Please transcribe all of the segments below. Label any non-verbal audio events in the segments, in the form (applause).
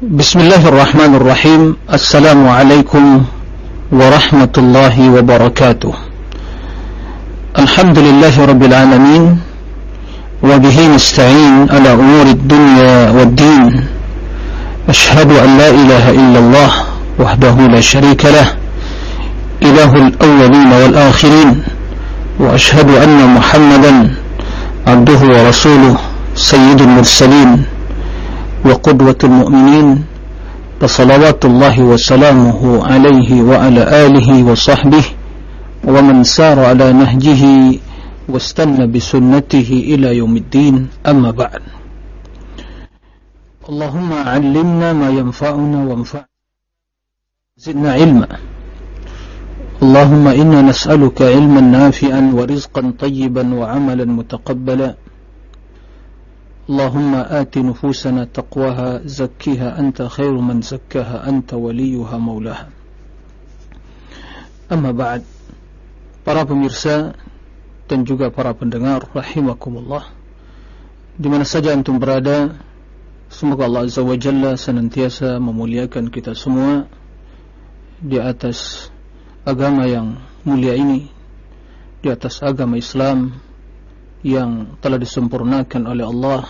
بسم الله الرحمن الرحيم. السلام عليكم ورحمة الله وبركاته. الحمد لله رب العالمين وبه نستعين على أمور الدنيا والدين. أشهد أن لا إله إلا الله وحده لا شريك له إله الأولين والآخرين وأشهد أن محمدا عبده ورسوله سيد المرسلين. وقدوة المؤمنين فصلوات الله وسلامه عليه وعلى آله وصحبه ومن سار على نهجه واستنى بسنته إلى يوم الدين أما بعد. اللهم علمنا ما ينفعنا وانفعنا زدنا علما. اللهم إنا نسألك علما نافعا ورزقا طيبا وعملا متقبلا. اللهم آت نفوسنا تقواها زكيها أنت خير من زكاها أنت وليها مولاها أما بعد para pemirsa dan juga para pendengar rahimakumullah di mana saja antum berada semoga Allah Azza wa Jalla senantiasa memuliakan kita semua di atas agama yang mulia ini di atas agama Islam yang telah disempurnakan oleh Allah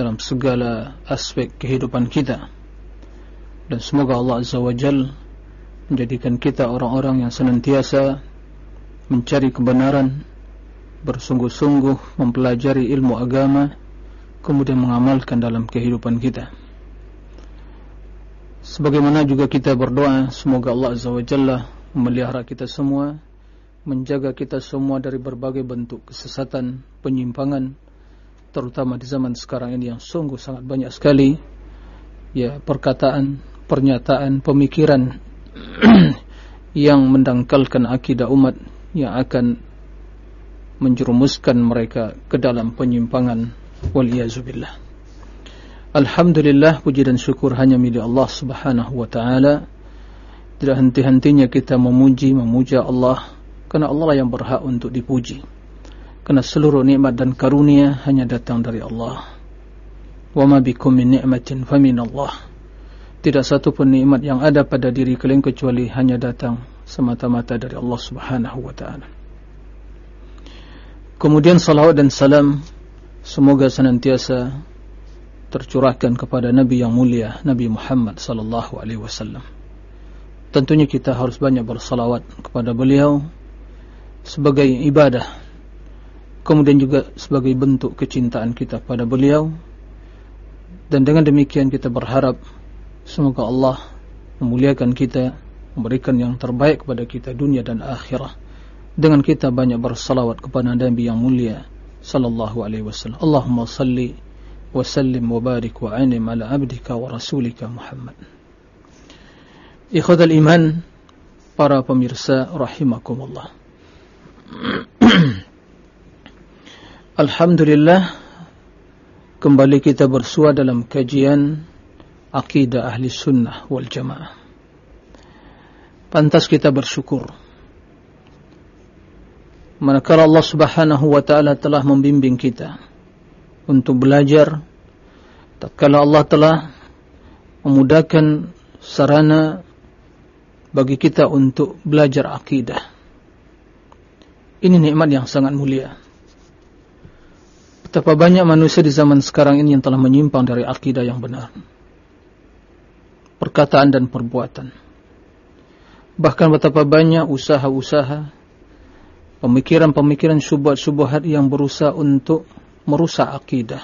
dalam segala aspek kehidupan kita. Dan semoga Allah Azza wa Jal menjadikan kita orang-orang yang senantiasa mencari kebenaran bersungguh-sungguh mempelajari ilmu agama kemudian mengamalkan dalam kehidupan kita. Sebagaimana juga kita berdoa semoga Allah Azza wa Jalla memelihara kita semua menjaga kita semua dari berbagai bentuk kesesatan, penyimpangan, terutama di zaman sekarang ini yang sungguh sangat banyak sekali ya perkataan, pernyataan, pemikiran (clears throat) yang mendangkalkan akidah umat yang akan menjerumuskan mereka ke dalam penyimpangan waliyazubillah. Alhamdulillah puji dan syukur hanya milik Allah Subhanahu wa taala. Tidak henti-hentinya kita memuji memuja Allah Karena Allah yang berhak untuk dipuji. Karena seluruh nikmat dan karunia hanya datang dari Allah. Wa min ni'matin famin Allah. Tidak satu pun nikmat yang ada pada diri kalian kecuali hanya datang semata-mata dari Allah Subhanahu wa taala. Kemudian salawat dan salam semoga senantiasa tercurahkan kepada Nabi yang mulia Nabi Muhammad sallallahu alaihi wasallam. Tentunya kita harus banyak bersalawat kepada beliau sebagai ibadah kemudian juga sebagai bentuk kecintaan kita pada beliau. Dan dengan demikian kita berharap semoga Allah memuliakan kita memberikan yang terbaik kepada kita dunia dan akhirah. Dengan kita banyak bersalawat kepada Nabi yang mulia sallallahu alaihi wasallam. Allahumma salli wa sallim wa barik wa anim ala abdika wa rasulika Muhammad. Ikhwatal iman para pemirsa rahimakumullah (clears throat) Alhamdulillah Kembali kita bersua dalam kajian Akidah Ahli Sunnah wal Jamaah. Pantas kita bersyukur. Manakala Allah subhanahu wa ta'ala telah membimbing kita Untuk belajar Tatkala Allah telah Memudahkan sarana Bagi kita untuk belajar akidah ini nikmat yang sangat mulia. Betapa banyak manusia di zaman sekarang ini yang telah menyimpang dari akidah yang benar. Perkataan dan perbuatan. Bahkan betapa banyak usaha-usaha, pemikiran-pemikiran syubhat-syubhat yang berusaha untuk merusak akidah.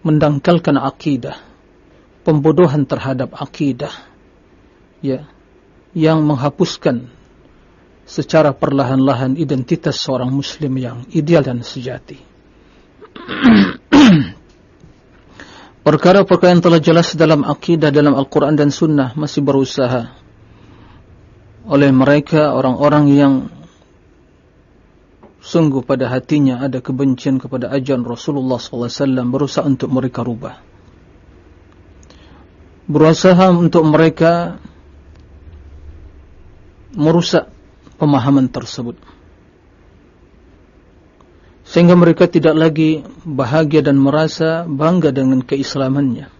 Mendangkalkan akidah. Pembodohan terhadap akidah. Ya, yang menghapuskan secara perlahan-lahan identitas seorang muslim yang ideal dan sejati. (clears throat) Perkara-perkara yang telah jelas dalam akidah dalam Al-Quran dan Sunnah masih berusaha oleh mereka orang-orang yang sungguh pada hatinya ada kebencian kepada ajaran Rasulullah SAW berusaha untuk mereka rubah. Berusaha untuk mereka merusak pemahaman tersebut. Sehingga mereka tidak lagi bahagia dan merasa bangga dengan keislamannya.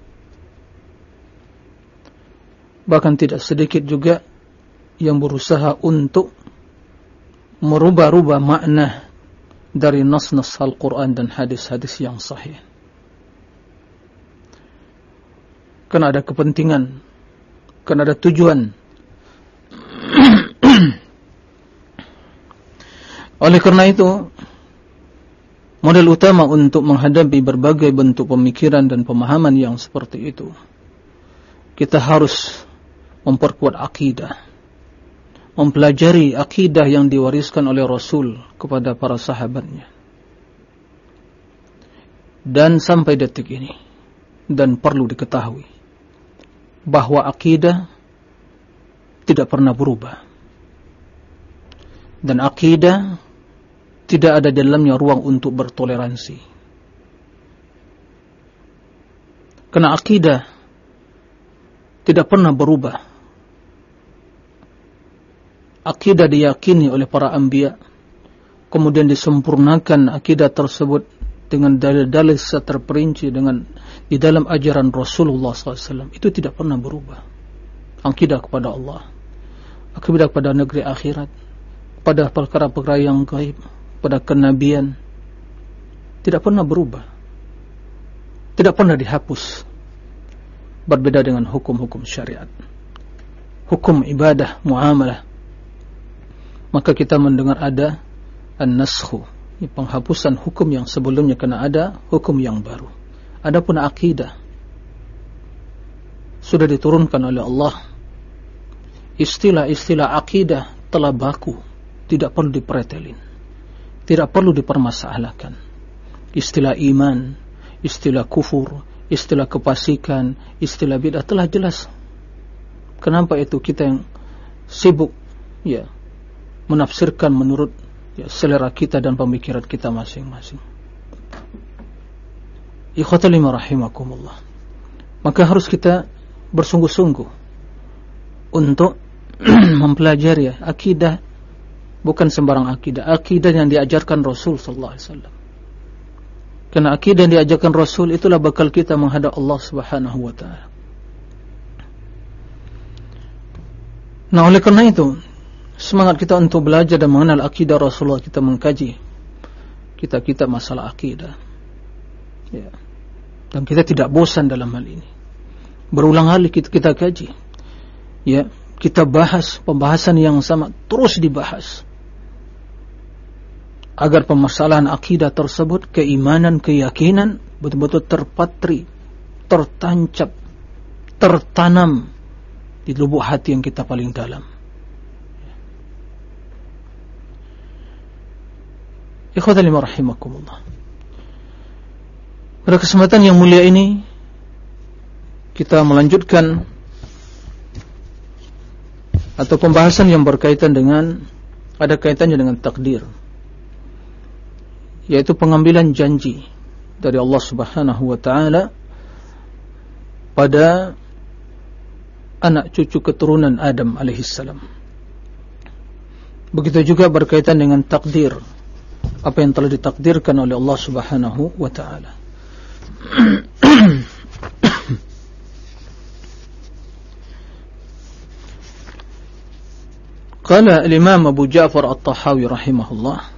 bahkan tidak sedikit juga yang berusaha untuk merubah-rubah makna dari nas-nas Al-Quran dan hadis-hadis yang sahih. Karena ada kepentingan, karena ada tujuan. (clears throat) Oleh karena itu, model utama untuk menghadapi berbagai bentuk pemikiran dan pemahaman yang seperti itu, kita harus memperkuat akidah mempelajari akidah yang diwariskan oleh Rasul kepada para sahabatnya. Dan sampai detik ini, dan perlu diketahui, bahwa akidah tidak pernah berubah. Dan akidah tidak ada dalamnya ruang untuk bertoleransi. Karena akidah tidak pernah berubah. Akidah diyakini oleh para anbiya kemudian disempurnakan akidah tersebut dengan dalil-dalil secara terperinci dengan di dalam ajaran Rasulullah SAW itu tidak pernah berubah. Akidah kepada Allah akidah kepada negeri akhirat pada perkara-perkara yang gaib pada kenabian tidak pernah berubah tidak pernah dihapus berbeda dengan hukum-hukum syariat hukum ibadah muamalah maka kita mendengar ada an-naskhu, penghapusan hukum yang sebelumnya kena ada hukum yang baru. Adapun akidah sudah diturunkan oleh Allah. Istilah-istilah akidah telah baku, tidak perlu dipretelin. Tidak perlu dipermasalahkan. Istilah iman, istilah kufur, istilah kepasikan, istilah bid'ah telah jelas. Kenapa itu kita yang sibuk ya menafsirkan menurut ya, selera kita dan pemikiran kita masing-masing. Ikhwatalima rahimakumullah. Maka harus kita bersungguh-sungguh untuk (clears throat) mempelajari ya, akidah bukan sembarang akidah, akidah yang diajarkan Rasul sallallahu alaihi wasallam. Karena akidah yang diajarkan Rasul itulah bakal kita menghadap Allah Subhanahu wa taala. Nah, oleh karena itu, semangat kita untuk belajar dan mengenal akidah Rasulullah kita mengkaji kita kita masalah akidah ya. dan kita tidak bosan dalam hal ini berulang kali kita, kita kaji ya kita bahas pembahasan yang sama terus dibahas agar permasalahan akidah tersebut keimanan keyakinan betul-betul terpatri tertancap tertanam di lubuk hati yang kita paling dalam Ikhwatal rahimakumullah. Pada kesempatan yang mulia ini kita melanjutkan atau pembahasan yang berkaitan dengan ada kaitannya dengan takdir yaitu pengambilan janji dari Allah Subhanahu wa taala pada anak cucu keturunan Adam alaihissalam. Begitu juga berkaitan dengan takdir apa yang telah ditakdirkan oleh Allah Subhanahu wa taala. Qala al-Imam Abu Ja'far At-Tahawi rahimahullah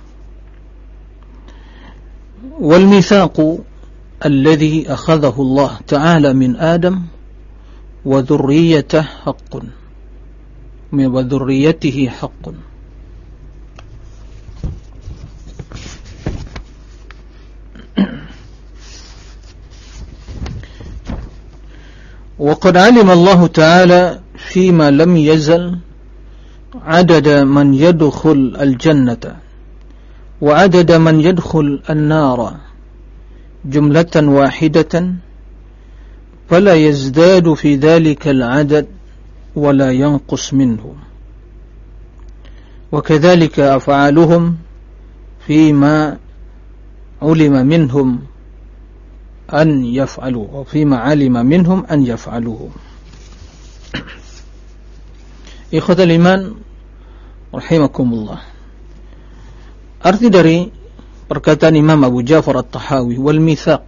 والميثاق الذي أخذه الله تعالى من آدم وذريته حق. وذريته حق. وقد علم الله تعالى فيما لم يزل عدد من يدخل الجنة. وعدد من يدخل النار جملة واحدة فلا يزداد في ذلك العدد ولا ينقص منه. وكذلك أفعالهم فيما علم منهم an yaf'alu wa fima alima minhum an yaf'aluhu ikhwatal iman rahimakumullah arti dari perkataan Imam Abu Ja'far At-Tahawi wal mithaq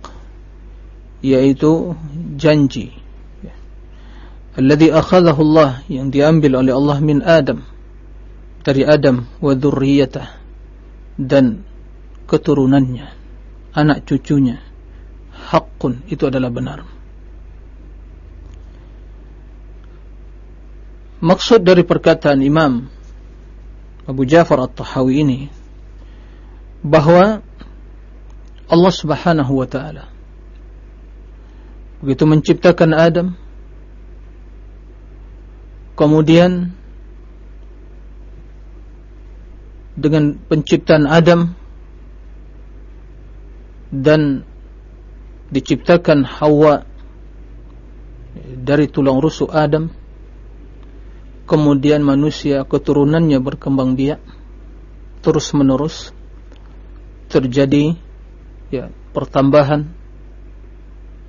yaitu janji. Alladhi akhadahu Allah yang diambil oleh Allah min Adam dari Adam wa dzurriyyatah dan keturunannya anak cucunya. Haqqun itu adalah benar. Maksud dari perkataan Imam Abu Ja'far At-Tahawi ini bahwa Allah Subhanahu wa taala begitu menciptakan Adam kemudian dengan penciptaan Adam dan diciptakan Hawa dari tulang rusuk Adam kemudian manusia keturunannya berkembang biak terus menerus terjadi ya pertambahan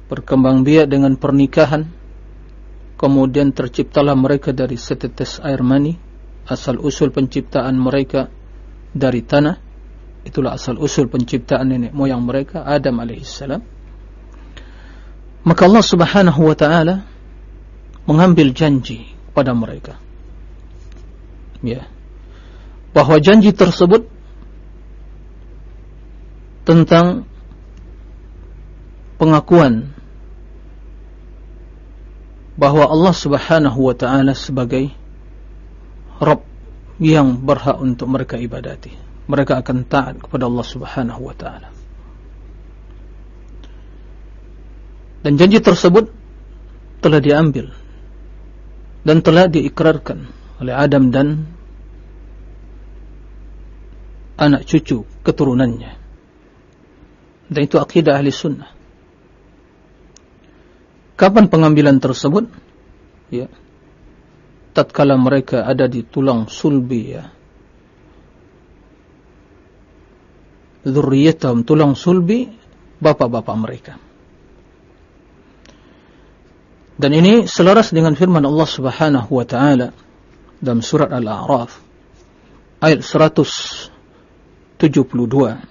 berkembang biak dengan pernikahan kemudian terciptalah mereka dari setetes air mani asal usul penciptaan mereka dari tanah itulah asal usul penciptaan nenek moyang mereka Adam alaihissalam maka Allah subhanahu wa ta'ala mengambil janji pada mereka. Ya. Bahwa janji tersebut tentang pengakuan bahwa Allah Subhanahu wa taala sebagai Rabb yang berhak untuk mereka ibadati. Mereka akan taat kepada Allah Subhanahu wa taala. Dan janji tersebut telah diambil dan telah diikrarkan oleh Adam dan anak cucu keturunannya. Dan itu akidah ahli sunnah. Kapan pengambilan tersebut? Ya. Tatkala mereka ada di tulang sulbi ya. Dzurriyyatahum tulang sulbi bapak-bapak mereka. Dan ini selaras dengan firman Allah Subhanahu wa taala dalam surat Al-A'raf ayat 172.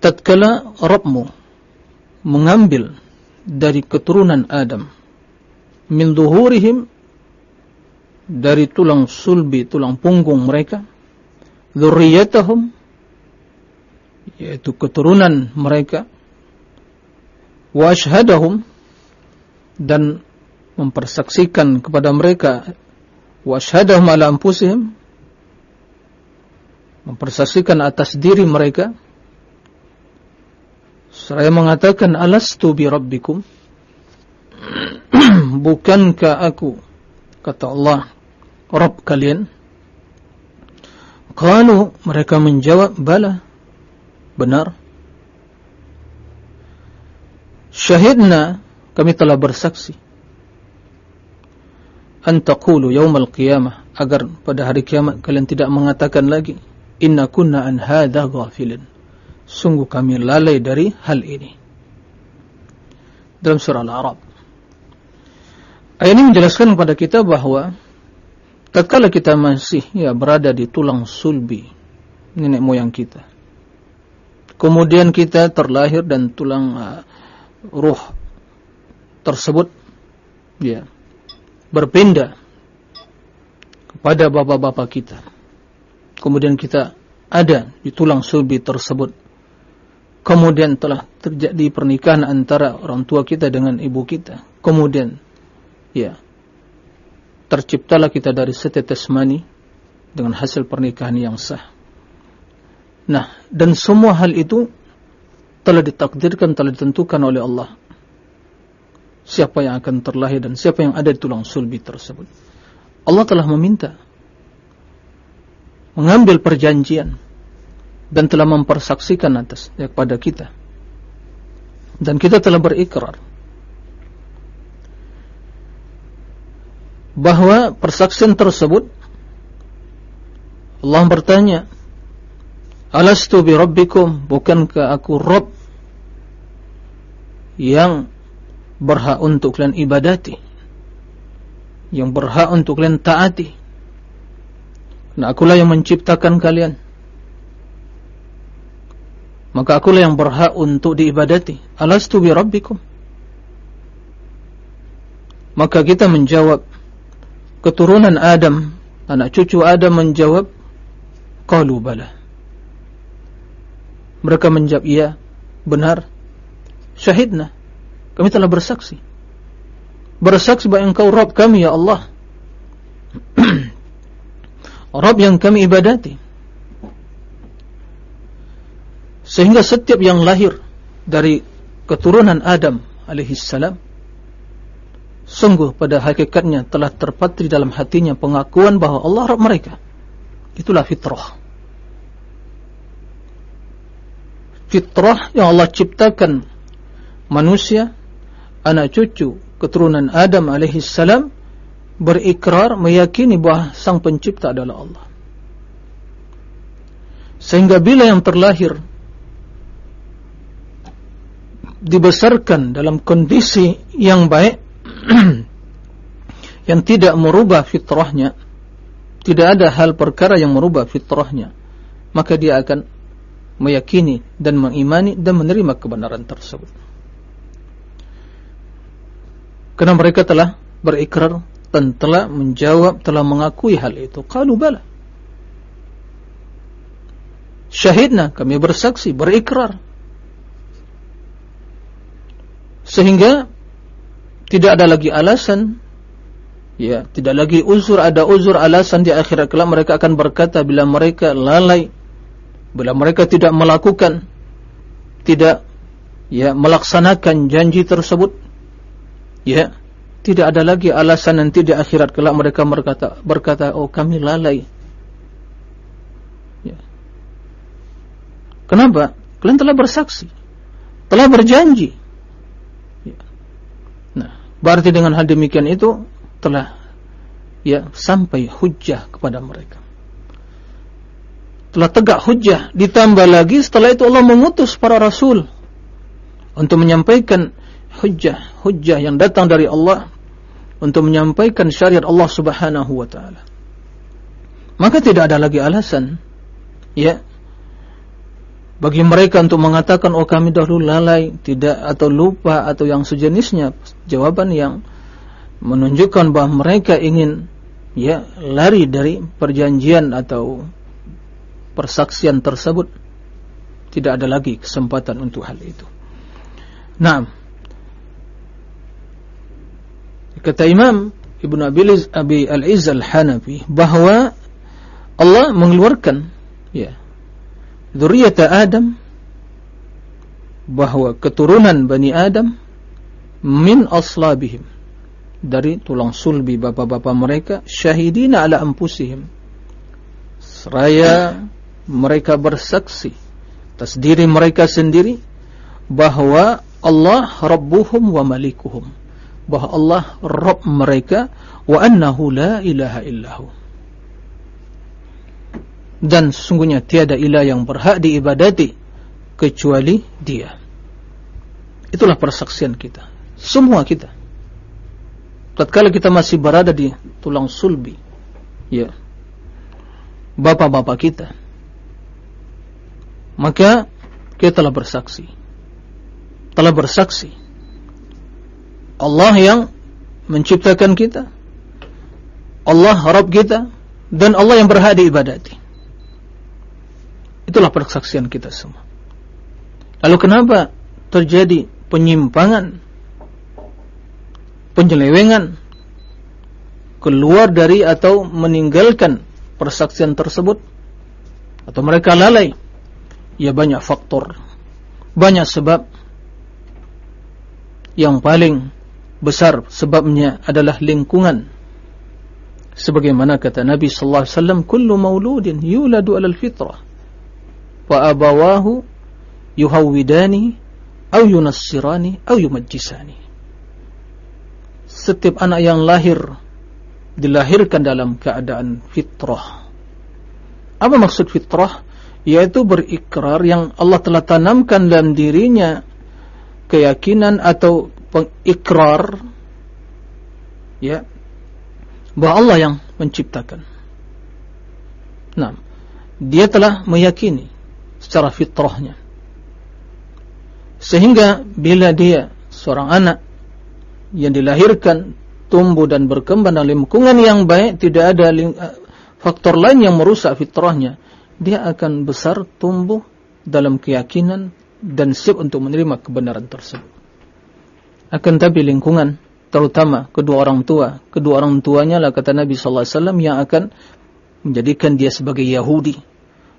tatkala Rabbmu mengambil dari keturunan Adam min duhurihim dari tulang sulbi tulang punggung mereka dzurriyyatahum yaitu keturunan mereka wa dan mempersaksikan kepada mereka wa ashhadahum ala anfusihim mempersaksikan atas diri mereka Seraya mengatakan alastu bi rabbikum? (clears throat) Bukankah aku kata Allah Rabb kalian? Kalau mereka menjawab bala. Benar. Syahidna kami telah bersaksi. Antaqulu yaumal qiyamah agar pada hari kiamat kalian tidak mengatakan lagi inna kunna an hadha ghafilin Sungguh kami lalai dari hal ini. Dalam surah Al-Arab. Ayat ini menjelaskan kepada kita bahwa tatkala kita masih ya berada di tulang sulbi nenek moyang kita. Kemudian kita terlahir dan tulang uh, ruh tersebut ya berpindah kepada bapak-bapak kita. Kemudian kita ada di tulang sulbi tersebut kemudian telah terjadi pernikahan antara orang tua kita dengan ibu kita. Kemudian ya terciptalah kita dari setetes mani dengan hasil pernikahan yang sah. Nah dan semua hal itu telah ditakdirkan telah ditentukan oleh Allah. Siapa yang akan terlahir dan siapa yang ada di tulang sulbi tersebut. Allah telah meminta mengambil perjanjian dan telah mempersaksikan atas ya, kepada kita. Dan kita telah berikrar bahwa persaksian tersebut Allah bertanya Alastu bi rabbikum? Bukankah aku Rabb yang berhak untuk kalian ibadati yang berhak untuk kalian taati? Nah akulah yang menciptakan kalian maka akulah yang berhak untuk diibadati. Alastu bi rabbikum? Maka kita menjawab keturunan Adam anak cucu Adam menjawab qalu bala. Mereka menjawab iya benar. Syahidna. Kami telah bersaksi. Bersaksi bahwa engkau Rabb kami ya Allah. (clears throat) Rabb yang kami ibadati sehingga setiap yang lahir dari keturunan Adam alaihissalam Sungguh pada hakikatnya telah terpatri dalam hatinya pengakuan bahwa Allah Rabb mereka. Itulah fitrah. Fitrah yang Allah ciptakan manusia, anak cucu, keturunan Adam alaihi salam berikrar meyakini bahwa sang pencipta adalah Allah. Sehingga bila yang terlahir dibesarkan dalam kondisi yang baik (clears throat) yang tidak merubah fitrahnya tidak ada hal perkara yang merubah fitrahnya maka dia akan meyakini dan mengimani dan menerima kebenaran tersebut. Karena mereka telah berikrar dan telah menjawab telah mengakui hal itu. Qalu bala. Syahidna kami bersaksi berikrar sehingga tidak ada lagi alasan ya tidak lagi uzur ada uzur alasan di akhirat kelak mereka akan berkata bila mereka lalai bila mereka tidak melakukan tidak ya melaksanakan janji tersebut ya tidak ada lagi alasan nanti di akhirat kelak mereka berkata berkata oh kami lalai. Ya. Kenapa? Kalian telah bersaksi telah berjanji Berarti dengan hal demikian itu telah ya sampai hujjah kepada mereka. Telah tegak hujjah, ditambah lagi setelah itu Allah mengutus para rasul untuk menyampaikan hujjah yang datang dari Allah untuk menyampaikan syariat Allah Subhanahu wa taala. Maka tidak ada lagi alasan ya bagi mereka untuk mengatakan oh kami dahulu lalai tidak atau lupa atau yang sejenisnya jawaban yang menunjukkan bahwa mereka ingin ya lari dari perjanjian atau persaksian tersebut tidak ada lagi kesempatan untuk hal itu. Nah, kata Imam Ibnu Abi Al-Izz Al-Hanafi bahwa Allah mengeluarkan ya Zuriyata Adam bahwa keturunan Bani Adam min aslabihim dari tulang sulbi bapak-bapak mereka syahidina ala ampusihim seraya mereka bersaksi atas diri mereka sendiri bahwa Allah Rabbuhum wa Malikuhum bahwa Allah Rabb mereka wa annahu la ilaha dan sesungguhnya tiada ilah yang berhak diibadati kecuali dia. Itulah persaksian kita. Semua kita. Tatkala kita masih berada di tulang sulbi ya bapak-bapak kita maka kita telah bersaksi. Telah bersaksi. Allah yang menciptakan kita. Allah Rabb kita. Dan Allah yang berhak diibadati Itulah persaksian kita semua. Lalu kenapa terjadi penyimpangan, penyelewengan, keluar dari atau meninggalkan persaksian tersebut? Atau mereka lalai? Ya banyak faktor, banyak sebab. Yang paling besar sebabnya adalah lingkungan. Sebagaimana kata Nabi sallallahu alaihi wasallam, "Kullu mauludin yuladu 'alal fitrah." Wa abawahu au yunassirani au yumajjisani setiap anak yang lahir dilahirkan dalam keadaan fitrah. Apa maksud fitrah? Yaitu berikrar yang Allah telah tanamkan dalam dirinya keyakinan atau pengikrar ya bahwa Allah yang menciptakan. Nah, dia telah meyakini secara fitrahnya. Sehingga bila dia seorang anak yang dilahirkan tumbuh dan berkembang dalam lingkungan yang baik, tidak ada eh, faktor lain yang merusak fitrahnya, dia akan besar tumbuh dalam keyakinan dan siap untuk menerima kebenaran tersebut. Akan tapi lingkungan, terutama kedua orang tua, kedua orang tuanya lah kata Nabi sallallahu alaihi wasallam yang akan menjadikan dia sebagai Yahudi,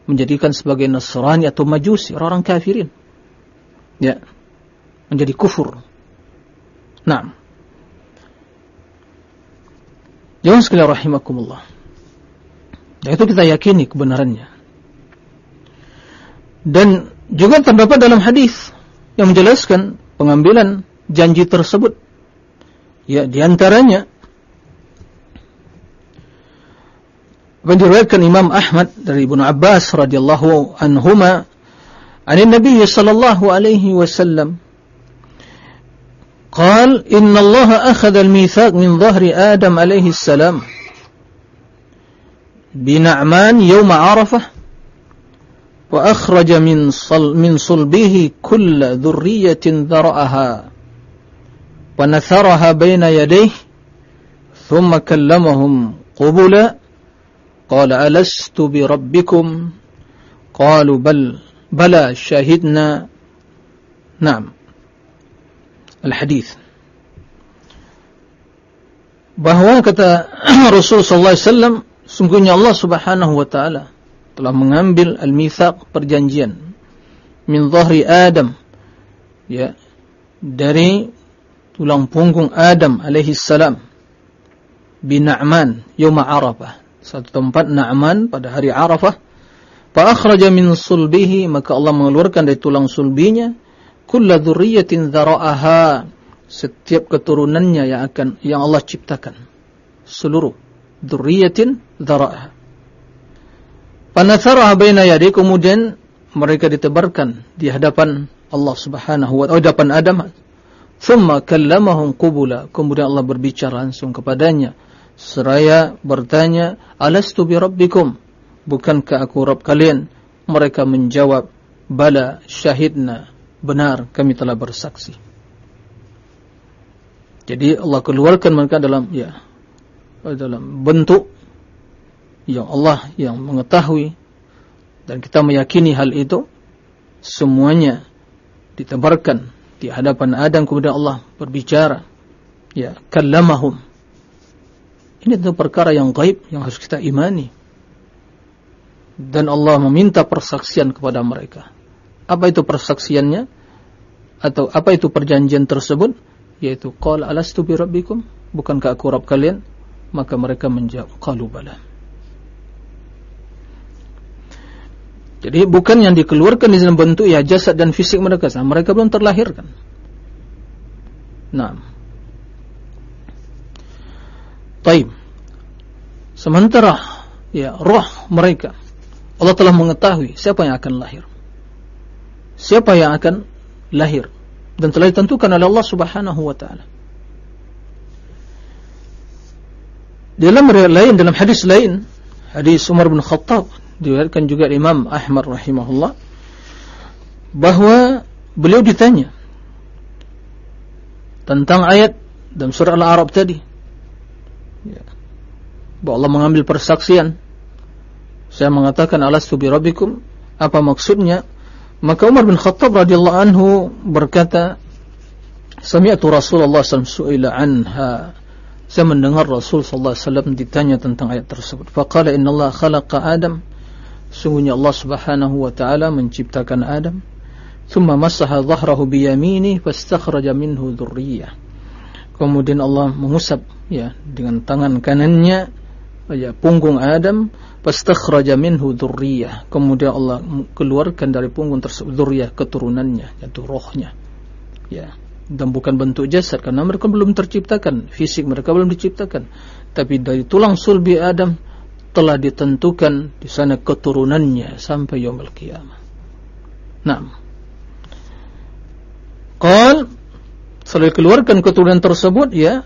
menjadikan sebagai Nasrani atau Majusi, orang-orang kafirin. Ya. Menjadi kufur. Nah, Jangan sekali rahimakumullah. Dan itu kita yakini kebenarannya. Dan juga terdapat dalam hadis yang menjelaskan pengambilan janji tersebut. Ya, di diriwayatkan Imam Ahmad dari Ibnu Abbas radhiyallahu anhuma, an Nabi sallallahu alaihi wasallam قال إن الله أخذ الميثاق من ظهر آدم عليه السلام بنعمان يوم عرفة وأخرج من, صل من صلبه كل ذرية ذرأها ونثرها بين يديه ثم كلمهم قبلا "قال alastu bi قالوا بل bal bala syahidna. الحديث. Al-hadis. Bahwa kata (clears throat) Rasulullah sallallahu alaihi wasallam sungguhnya Allah Subhanahu wa taala telah mengambil al-mitsaq perjanjian min dhahri Adam ya dari tulang punggung Adam alaihi salam bina'man yauma Arafah satu tempat Na'man pada hari Arafah. Fa akhraja min sulbihi maka Allah mengeluarkan dari tulang sulbinya. Kulla dzurriyyatin dzara'aha setiap keturunannya yang akan yang Allah ciptakan. Seluruh dzurriyyatin dzara'aha Panatharaha baina yadi kemudian mereka ditebarkan di hadapan Allah Subhanahu wa taala hadapan Adam. Thumma kallamahum qubula kemudian Allah berbicara langsung kepadanya seraya bertanya alastu bi rabbikum? Bukankah aku Rabb kalian? Mereka menjawab bala syahidna. Benar kami telah bersaksi. Jadi Allah keluarkan mereka dalam ya dalam bentuk yang Allah yang mengetahui. Dan kita meyakini hal itu semuanya ditebarkan di hadapan Adam. Kemudian Allah berbicara ya kallamahum ini itu perkara yang gaib yang harus kita imani dan Allah meminta persaksian kepada mereka apa itu persaksiannya? Atau apa itu perjanjian tersebut? Yaitu qala alastu bi rabbikum? Bukankah aku Rabb kalian? Maka mereka menjawab qalu bala. Jadi bukan yang dikeluarkan di dalam bentuk ya jasad dan fisik mereka, mereka belum terlahirkan. Nah. Taib. Sementara ya roh mereka Allah telah mengetahui siapa yang akan lahir siapa yang akan lahir dan telah ditentukan oleh Allah Subhanahu wa taala. Dalam riwayat lain dalam hadis lain, hadis Umar bin Khattab diriwayatkan juga Imam Ahmad rahimahullah bahwa beliau ditanya tentang ayat dalam surah Al-A'raf tadi. Ya. Bahwa Allah mengambil persaksian. Saya mengatakan alastu bi rabbikum, apa maksudnya? Maka Umar bin Khattab radhiyallahu anhu berkata, "Sami'tu Rasulullah SAW su'ila anha." Saya mendengar Rasul sallallahu alaihi wasallam ditanya tentang ayat tersebut. Faqala inna Allah khalaqa Adam. Sungguhnya Allah Subhanahu wa taala menciptakan Adam. Thumma masaha dhahrahu bi yamini fastakhraja minhu dzurriyyah. Kemudian Allah mengusap ya dengan tangan kanannya ya punggung Adam fastakhraja minhu dzurriyyah kemudian Allah keluarkan dari punggung tersebut dzurriyyah keturunannya yaitu rohnya ya dan bukan bentuk jasad karena mereka belum terciptakan, fisik mereka belum diciptakan. Tapi dari tulang sulbi Adam telah ditentukan di sana keturunannya sampai yaumul qiyamah. Naam. Qal setelah keluarkan keturunan tersebut ya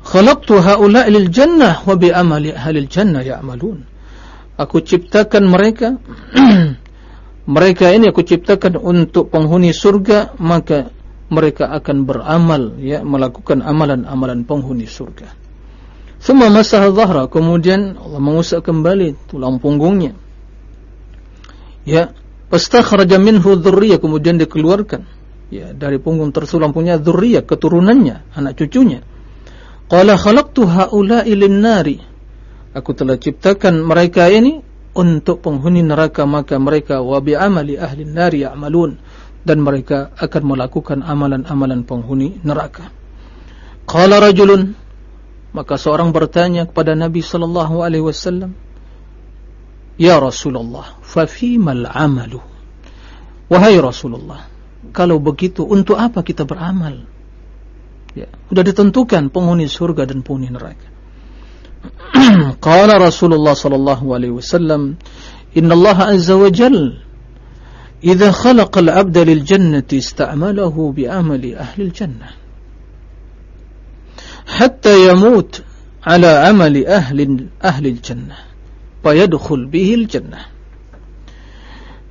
khalaqtu haula'i lil jannah wa bi amali ahli jannah ya'malun. Aku ciptakan mereka (clears throat) mereka ini aku ciptakan untuk penghuni surga maka mereka akan beramal ya melakukan amalan-amalan penghuni surga. Semua masalah zahra kemudian Allah mengusap kembali tulang punggungnya. Ya, fastakhraja minhu dzurriyyah kemudian dikeluarkan ya dari punggung tersebut punya dzurriyyah keturunannya, anak cucunya. Qala khalaqtu haula'i lin-nari. Aku telah ciptakan mereka ini untuk penghuni neraka maka mereka wa bi amali ahli nari ya'malun dan mereka akan melakukan amalan-amalan penghuni neraka. Qala rajulun maka seorang bertanya kepada Nabi sallallahu alaihi wasallam Ya Rasulullah fa fimal amalu Wahai Rasulullah kalau begitu, untuk apa kita beramal? Ya, sudah ditentukan penghuni surga dan penghuni neraka. (clears throat) Qala Rasulullah sallallahu alaihi wasallam, "Inna Allah azza wa jalla idza khalaqa al-'abda lil jannati ista'malahu bi amali ahli al-jannah." Hatta yamut ala amali ahli ahli al-jannah, fa bihi al-jannah.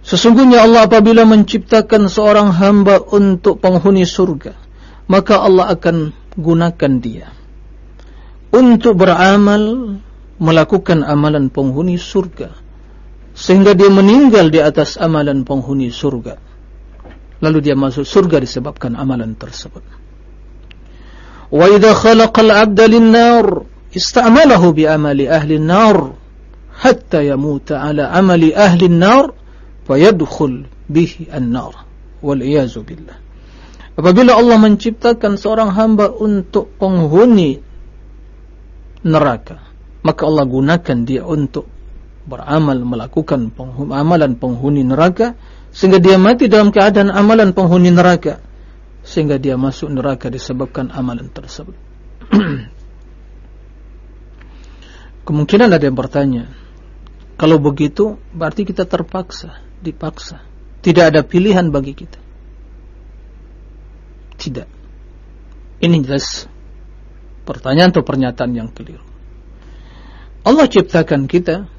Sesungguhnya Allah apabila menciptakan seorang hamba untuk penghuni surga, maka Allah akan gunakan dia untuk beramal melakukan amalan penghuni surga sehingga dia meninggal di atas amalan penghuni surga. Lalu dia masuk surga disebabkan amalan tersebut. Wa idza khalaqal 'abda lin-nar ista'malahu bi amali ahli an-nar hatta yamuta 'ala amali ahli an-nar fayadkhul bihi an-nar wal billah apabila Allah menciptakan seorang hamba untuk penghuni neraka maka Allah gunakan dia untuk beramal melakukan amalan penghuni neraka sehingga dia mati dalam keadaan amalan penghuni neraka sehingga dia masuk neraka disebabkan amalan tersebut. (clears throat) Kemungkinan ada yang bertanya kalau begitu berarti kita terpaksa dipaksa tidak ada pilihan bagi kita tidak ini jelas pertanyaan atau pernyataan yang keliru. Allah ciptakan kita,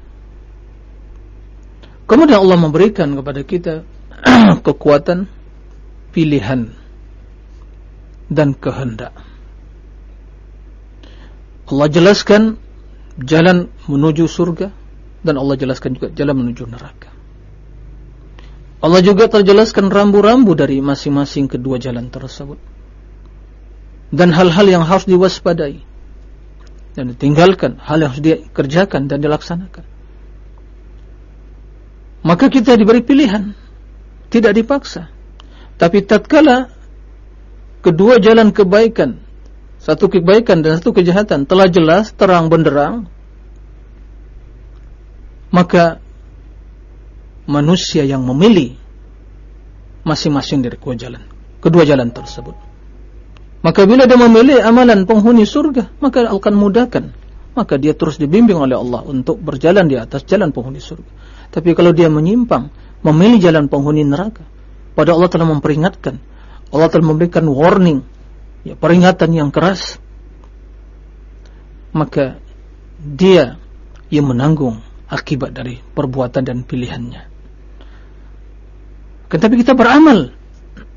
kemudian Allah memberikan kepada kita (clears throat) kekuatan, pilihan, dan kehendak. Allah jelaskan jalan menuju surga dan Allah jelaskan juga jalan menuju neraka. Allah juga terjelaskan rambu-rambu dari masing-masing kedua jalan tersebut. Dan hal-hal yang harus diwaspadai. Dan ditinggalkan hal yang harus dikerjakan dan dilaksanakan. Maka kita diberi pilihan. Tidak dipaksa. Tapi tatkala kedua jalan kebaikan satu kebaikan dan satu kejahatan telah jelas terang benderang maka manusia yang memilih masing-masing dari kedua jalan kedua jalan tersebut maka bila dia memilih amalan penghuni surga, maka akan mudahkan. Maka dia terus dibimbing oleh Allah untuk berjalan di atas jalan penghuni surga. Tapi kalau dia menyimpang, memilih jalan penghuni neraka, pada Allah telah memperingatkan. Allah telah memberikan warning, ya, peringatan yang keras. Maka dia yang menanggung akibat dari perbuatan dan pilihannya. Tetapi kita beramal.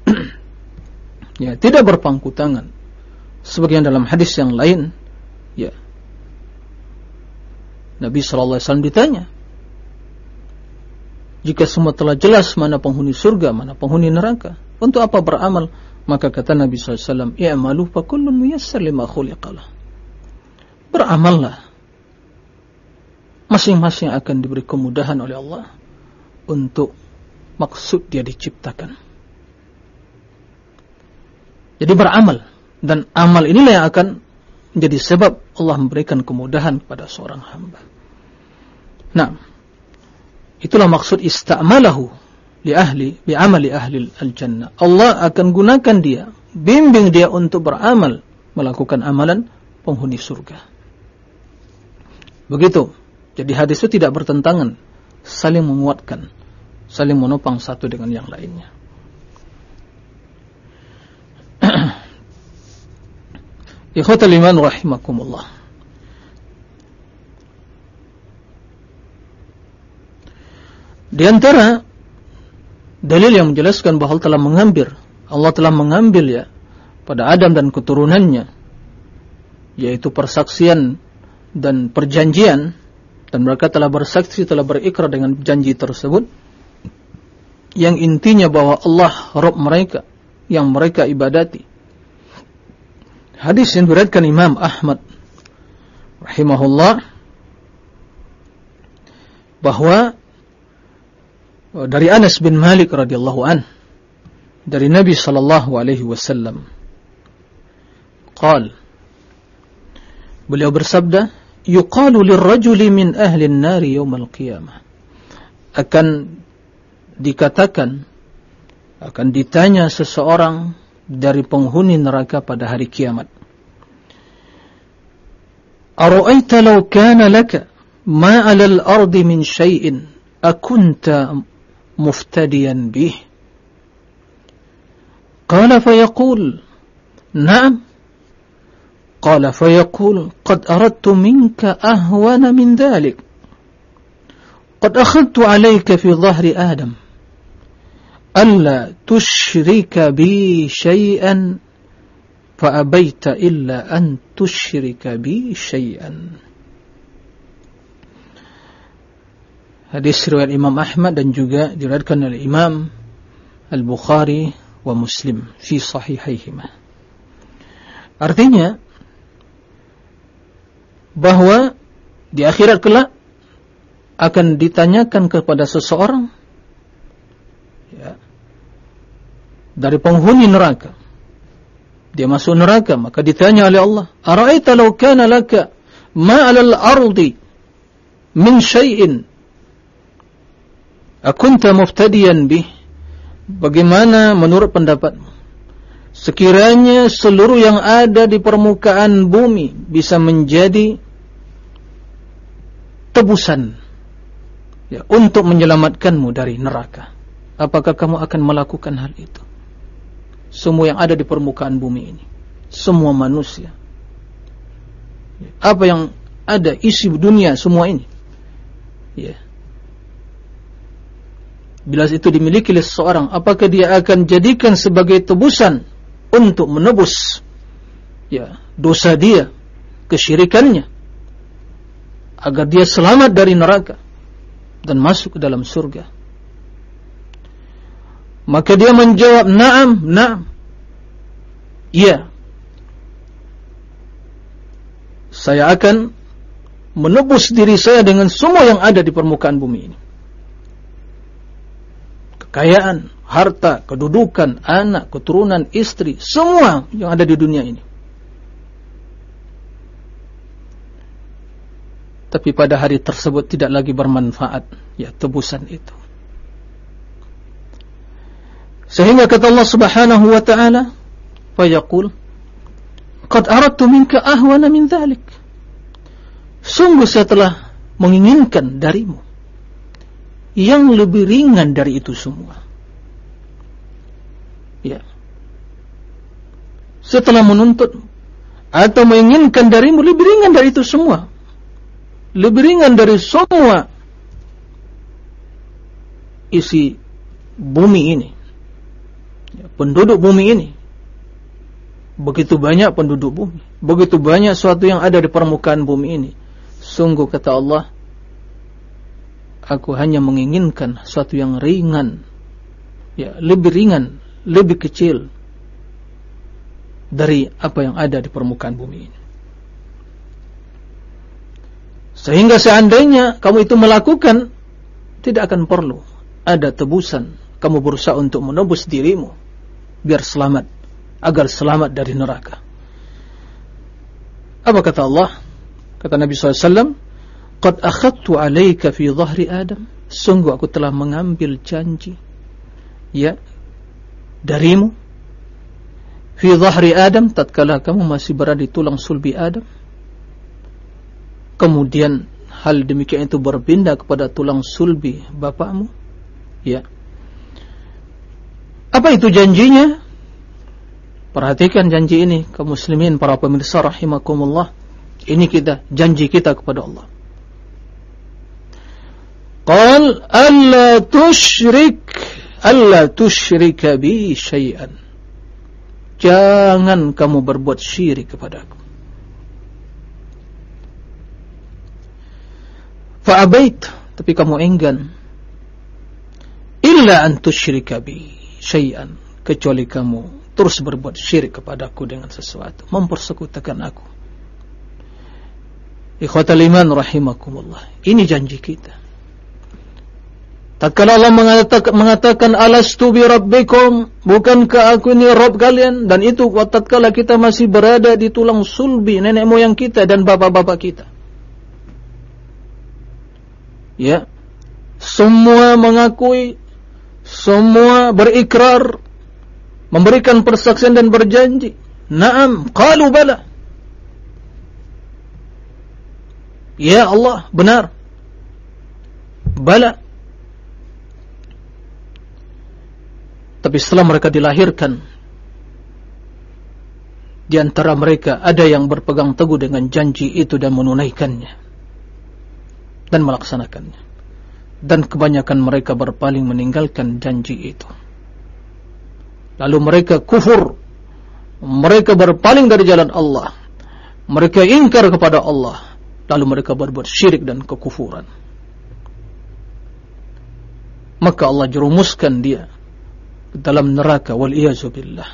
(clears throat) Ya tidak berpangku tangan. Sebagian dalam hadis yang lain ya. Nabi sallallahu alaihi wasallam ditanya jika semua telah jelas mana penghuni surga mana penghuni neraka? Untuk apa beramal? Maka kata Nabi sallallahu alaihi wasallam i'malu fa kullun muyassar lima khuliqalah beramallah. Masing-masing akan diberi kemudahan oleh Allah untuk maksud dia diciptakan jadi beramal dan amal inilah yang akan menjadi sebab Allah memberikan kemudahan kepada seorang hamba. Nah, itulah maksud istamalahu li ahli bi amali ahli al-jannah. Allah akan gunakan dia, bimbing dia untuk beramal, melakukan amalan penghuni surga. Begitu. Jadi hadis itu tidak bertentangan, saling menguatkan, saling menopang satu dengan yang lainnya. (clears throat) Ikhwatal iman rahimakumullah. Di antara dalil yang menjelaskan bahwa Allah telah mengambil Allah telah mengambil ya pada Adam dan keturunannya yaitu persaksian dan perjanjian dan mereka telah bersaksi telah berikrar dengan janji tersebut yang intinya bahwa Allah Rob mereka yang mereka ibadati. Hadis yang diriwayatkan Imam Ahmad rahimahullah bahwa eh, dari Anas bin Malik radhiyallahu an dari Nabi sallallahu alaihi wasallam qal beliau bersabda yuqalu lirajuli min ahli an-nar yawm al-qiyamah akan dikatakan akan ditanya seseorang dari penghuni neraka pada hari kiamat. Aru'aita law kana laka ma 'alal ardi min syai'in akunta muftadiyan bih? Qala fayaqul Naam Qala fayaqul Qad aradtu minka ahwana min dhalik Qad akhadtu alayka fi dhahri Adam alla tusyrika bi syai'an fa'abaita illa an tusyrika bi syai'an Hadis riwayat Imam Ahmad dan juga diriwayatkan oleh Imam Al-Bukhari wa Muslim fi sahihaihima. Artinya bahwa di akhirat kelak akan ditanyakan kepada seseorang dari penghuni neraka. Dia masuk neraka maka ditanya oleh Allah, "Ara'aita law kana laka ma 'alal ardi min syai'in akunta muftadiyan bih. Bagaimana menurut pendapatmu? Sekiranya seluruh yang ada di permukaan bumi bisa menjadi tebusan ya, untuk menyelamatkanmu dari neraka. Apakah kamu akan melakukan hal itu semua yang ada di permukaan bumi ini. Semua manusia. Apa yang ada isi dunia semua ini. Ya. Bila itu dimiliki oleh seseorang, apakah dia akan jadikan sebagai tebusan untuk menebus ya dosa dia, kesyirikannya, agar dia selamat dari neraka dan masuk ke dalam surga? Maka dia menjawab, "Na'am, na'am." Iya. Saya akan menebus diri saya dengan semua yang ada di permukaan bumi ini kekayaan, harta, kedudukan, anak, keturunan, istri, semua yang ada di dunia ini. Tapi pada hari tersebut tidak lagi bermanfaat ya tebusan itu. Sehingga kata Allah Subhanahu wa taala, "Fayaqul Qad aradtu minka ahwana min dhalik." Sungguh saya telah menginginkan darimu yang lebih ringan dari itu semua. Ya. Setelah menuntut atau menginginkan darimu lebih ringan dari itu semua. Lebih ringan dari semua isi bumi ini. Penduduk bumi ini. Begitu banyak penduduk bumi. Begitu banyak sesuatu yang ada di permukaan bumi ini. Sungguh kata Allah, aku hanya menginginkan sesuatu yang ringan ya lebih ringan lebih kecil dari apa yang ada di permukaan bumi ini sehingga seandainya kamu itu melakukan tidak akan perlu ada tebusan kamu berusaha untuk menebus dirimu biar selamat agar selamat dari neraka. Apa kata Allah? Kata Nabi SAW Qad akhadtu alaika fi dhahri Adam. Sungguh aku telah mengambil janji ya darimu. Fi dhahri Adam tatkala kamu masih berada di tulang sulbi Adam. Kemudian hal demikian itu berpindah kepada tulang sulbi bapakmu ya apa itu janjinya? Perhatikan janji ini kaum muslimin para pemirsa rahimakumullah. Ini kita janji kita kepada Allah. Qal alla tusyrik alla tusyrika bi syai'an. Jangan kamu berbuat syirik kepadaku fa'abait tapi kamu enggan. Illa an tusyrika bi syai'an kecuali kamu terus berbuat syirik kepadaku dengan sesuatu mempersekutukan aku ikhwatal iman rahimakumullah ini janji kita Tatkala Allah mengatakan, mengatakan alastu bi rabbikum, bukankah aku ini Rabb kalian? Dan itu tatkala kita masih berada di tulang sulbi nenek moyang kita dan bapak-bapak kita. Ya. Semua mengakui, semua berikrar, memberikan persaksian dan berjanji. Naam, qalu bala. Ya Allah, benar. Bala. Tapi setelah mereka dilahirkan di antara mereka ada yang berpegang teguh dengan janji itu dan menunaikannya dan melaksanakannya. Dan kebanyakan mereka berpaling meninggalkan janji itu. Lalu mereka kufur. Mereka berpaling dari jalan Allah. Mereka ingkar kepada Allah. Lalu mereka berbuat syirik dan kekufuran. Maka Allah jerumuskan dia dalam neraka wal billah.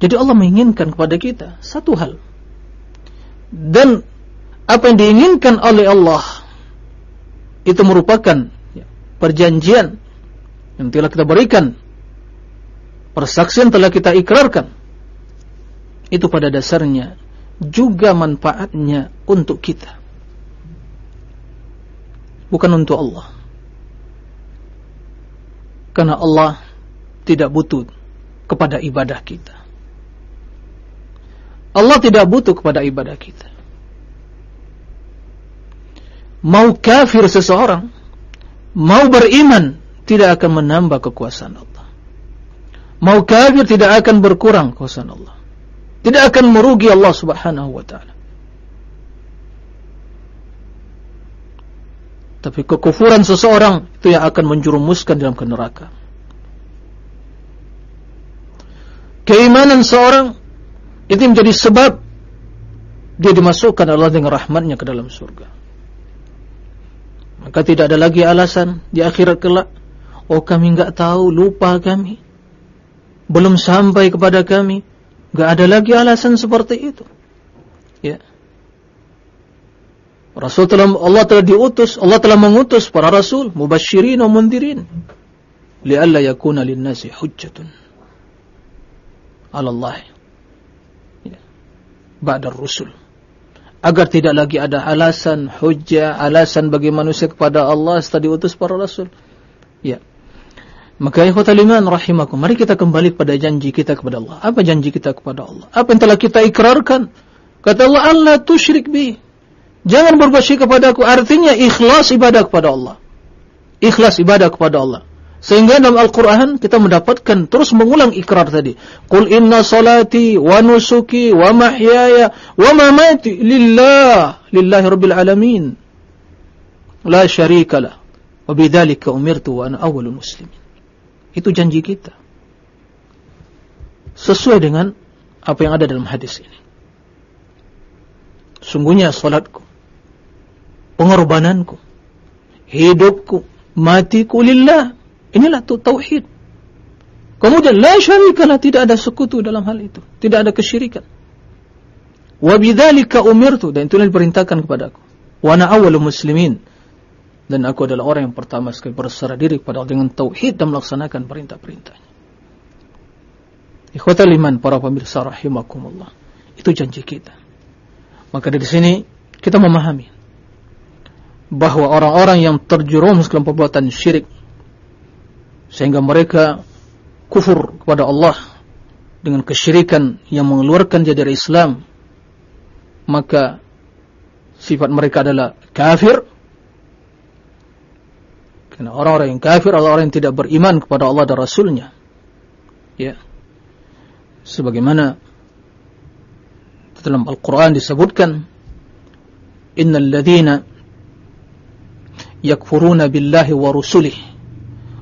Jadi Allah menginginkan kepada kita satu hal. Dan apa yang diinginkan oleh Allah itu merupakan ya, perjanjian yang telah kita berikan. Persaksian telah kita ikrarkan. Itu pada dasarnya juga manfaatnya untuk kita. Bukan untuk Allah. Karena Allah tidak butuh kepada ibadah kita. Allah tidak butuh kepada ibadah kita. Mau kafir seseorang, mau beriman, tidak akan menambah kekuasaan Allah. Mau kafir tidak akan berkurang kekuasaan Allah. Tidak akan merugi Allah subhanahu wa ta'ala. Tapi kekufuran seseorang itu yang akan menjurumuskan dalam ke neraka. Keimanan seorang itu menjadi sebab dia dimasukkan Allah dengan rahmatnya ke dalam surga. Maka tidak ada lagi alasan di akhirat kelak. Oh kami enggak tahu, lupa kami. Belum sampai kepada kami. Enggak ada lagi alasan seperti itu. Ya. Rasul telah Allah telah diutus, Allah telah mengutus para rasul mubasyirin wa mundirin lialla yakuna lin-nasi hujjatun 'ala Allah ya. ba'da rusul agar tidak lagi ada alasan hujjah, alasan bagi manusia kepada Allah setelah diutus para rasul. Ya. Maka ikhwatal iman rahimakum, mari kita kembali pada janji kita kepada Allah. Apa janji kita kepada Allah? Apa yang telah kita ikrarkan? Kata Allah, Allah tusyrik bi. Jangan berbuat syirik kepadaku. Artinya ikhlas ibadah kepada Allah. Ikhlas ibadah kepada Allah. Sehingga dalam Al-Quran kita mendapatkan terus mengulang ikrar tadi. Qul inna salati wa nusuki wa mahyaya wa mamati lillah. Lillahi rabbil alamin. La syarika lah. Wa bidhalika umirtu wa ana awalul muslimin. Itu janji kita. Sesuai dengan apa yang ada dalam hadis ini. Sungguhnya salatku pengorbananku, hidupku, matiku lillah. Inilah tu tauhid. Kemudian la syarikalah tidak ada sekutu dalam hal itu, tidak ada kesyirikan. Wa bidzalika umirtu dan itulah diperintahkan kepadaku. Wa ana awwalul muslimin. Dan aku adalah orang yang pertama sekali berserah diri kepada Allah dengan tauhid dan melaksanakan perintah-perintahnya. Ikhwatal iman para pemirsa rahimakumullah. Itu janji kita. Maka dari sini kita memahami bahwa orang-orang yang terjerumus dalam perbuatan syirik sehingga mereka kufur kepada Allah dengan kesyirikan yang mengeluarkan dia Islam. Maka sifat mereka adalah kafir. Karena orang-orang yang kafir adalah orang yang tidak beriman kepada Allah dan Rasulnya. Ya. Sebagaimana dalam Al-Quran disebutkan innal ladhina yakfuruna billahi wa rusulih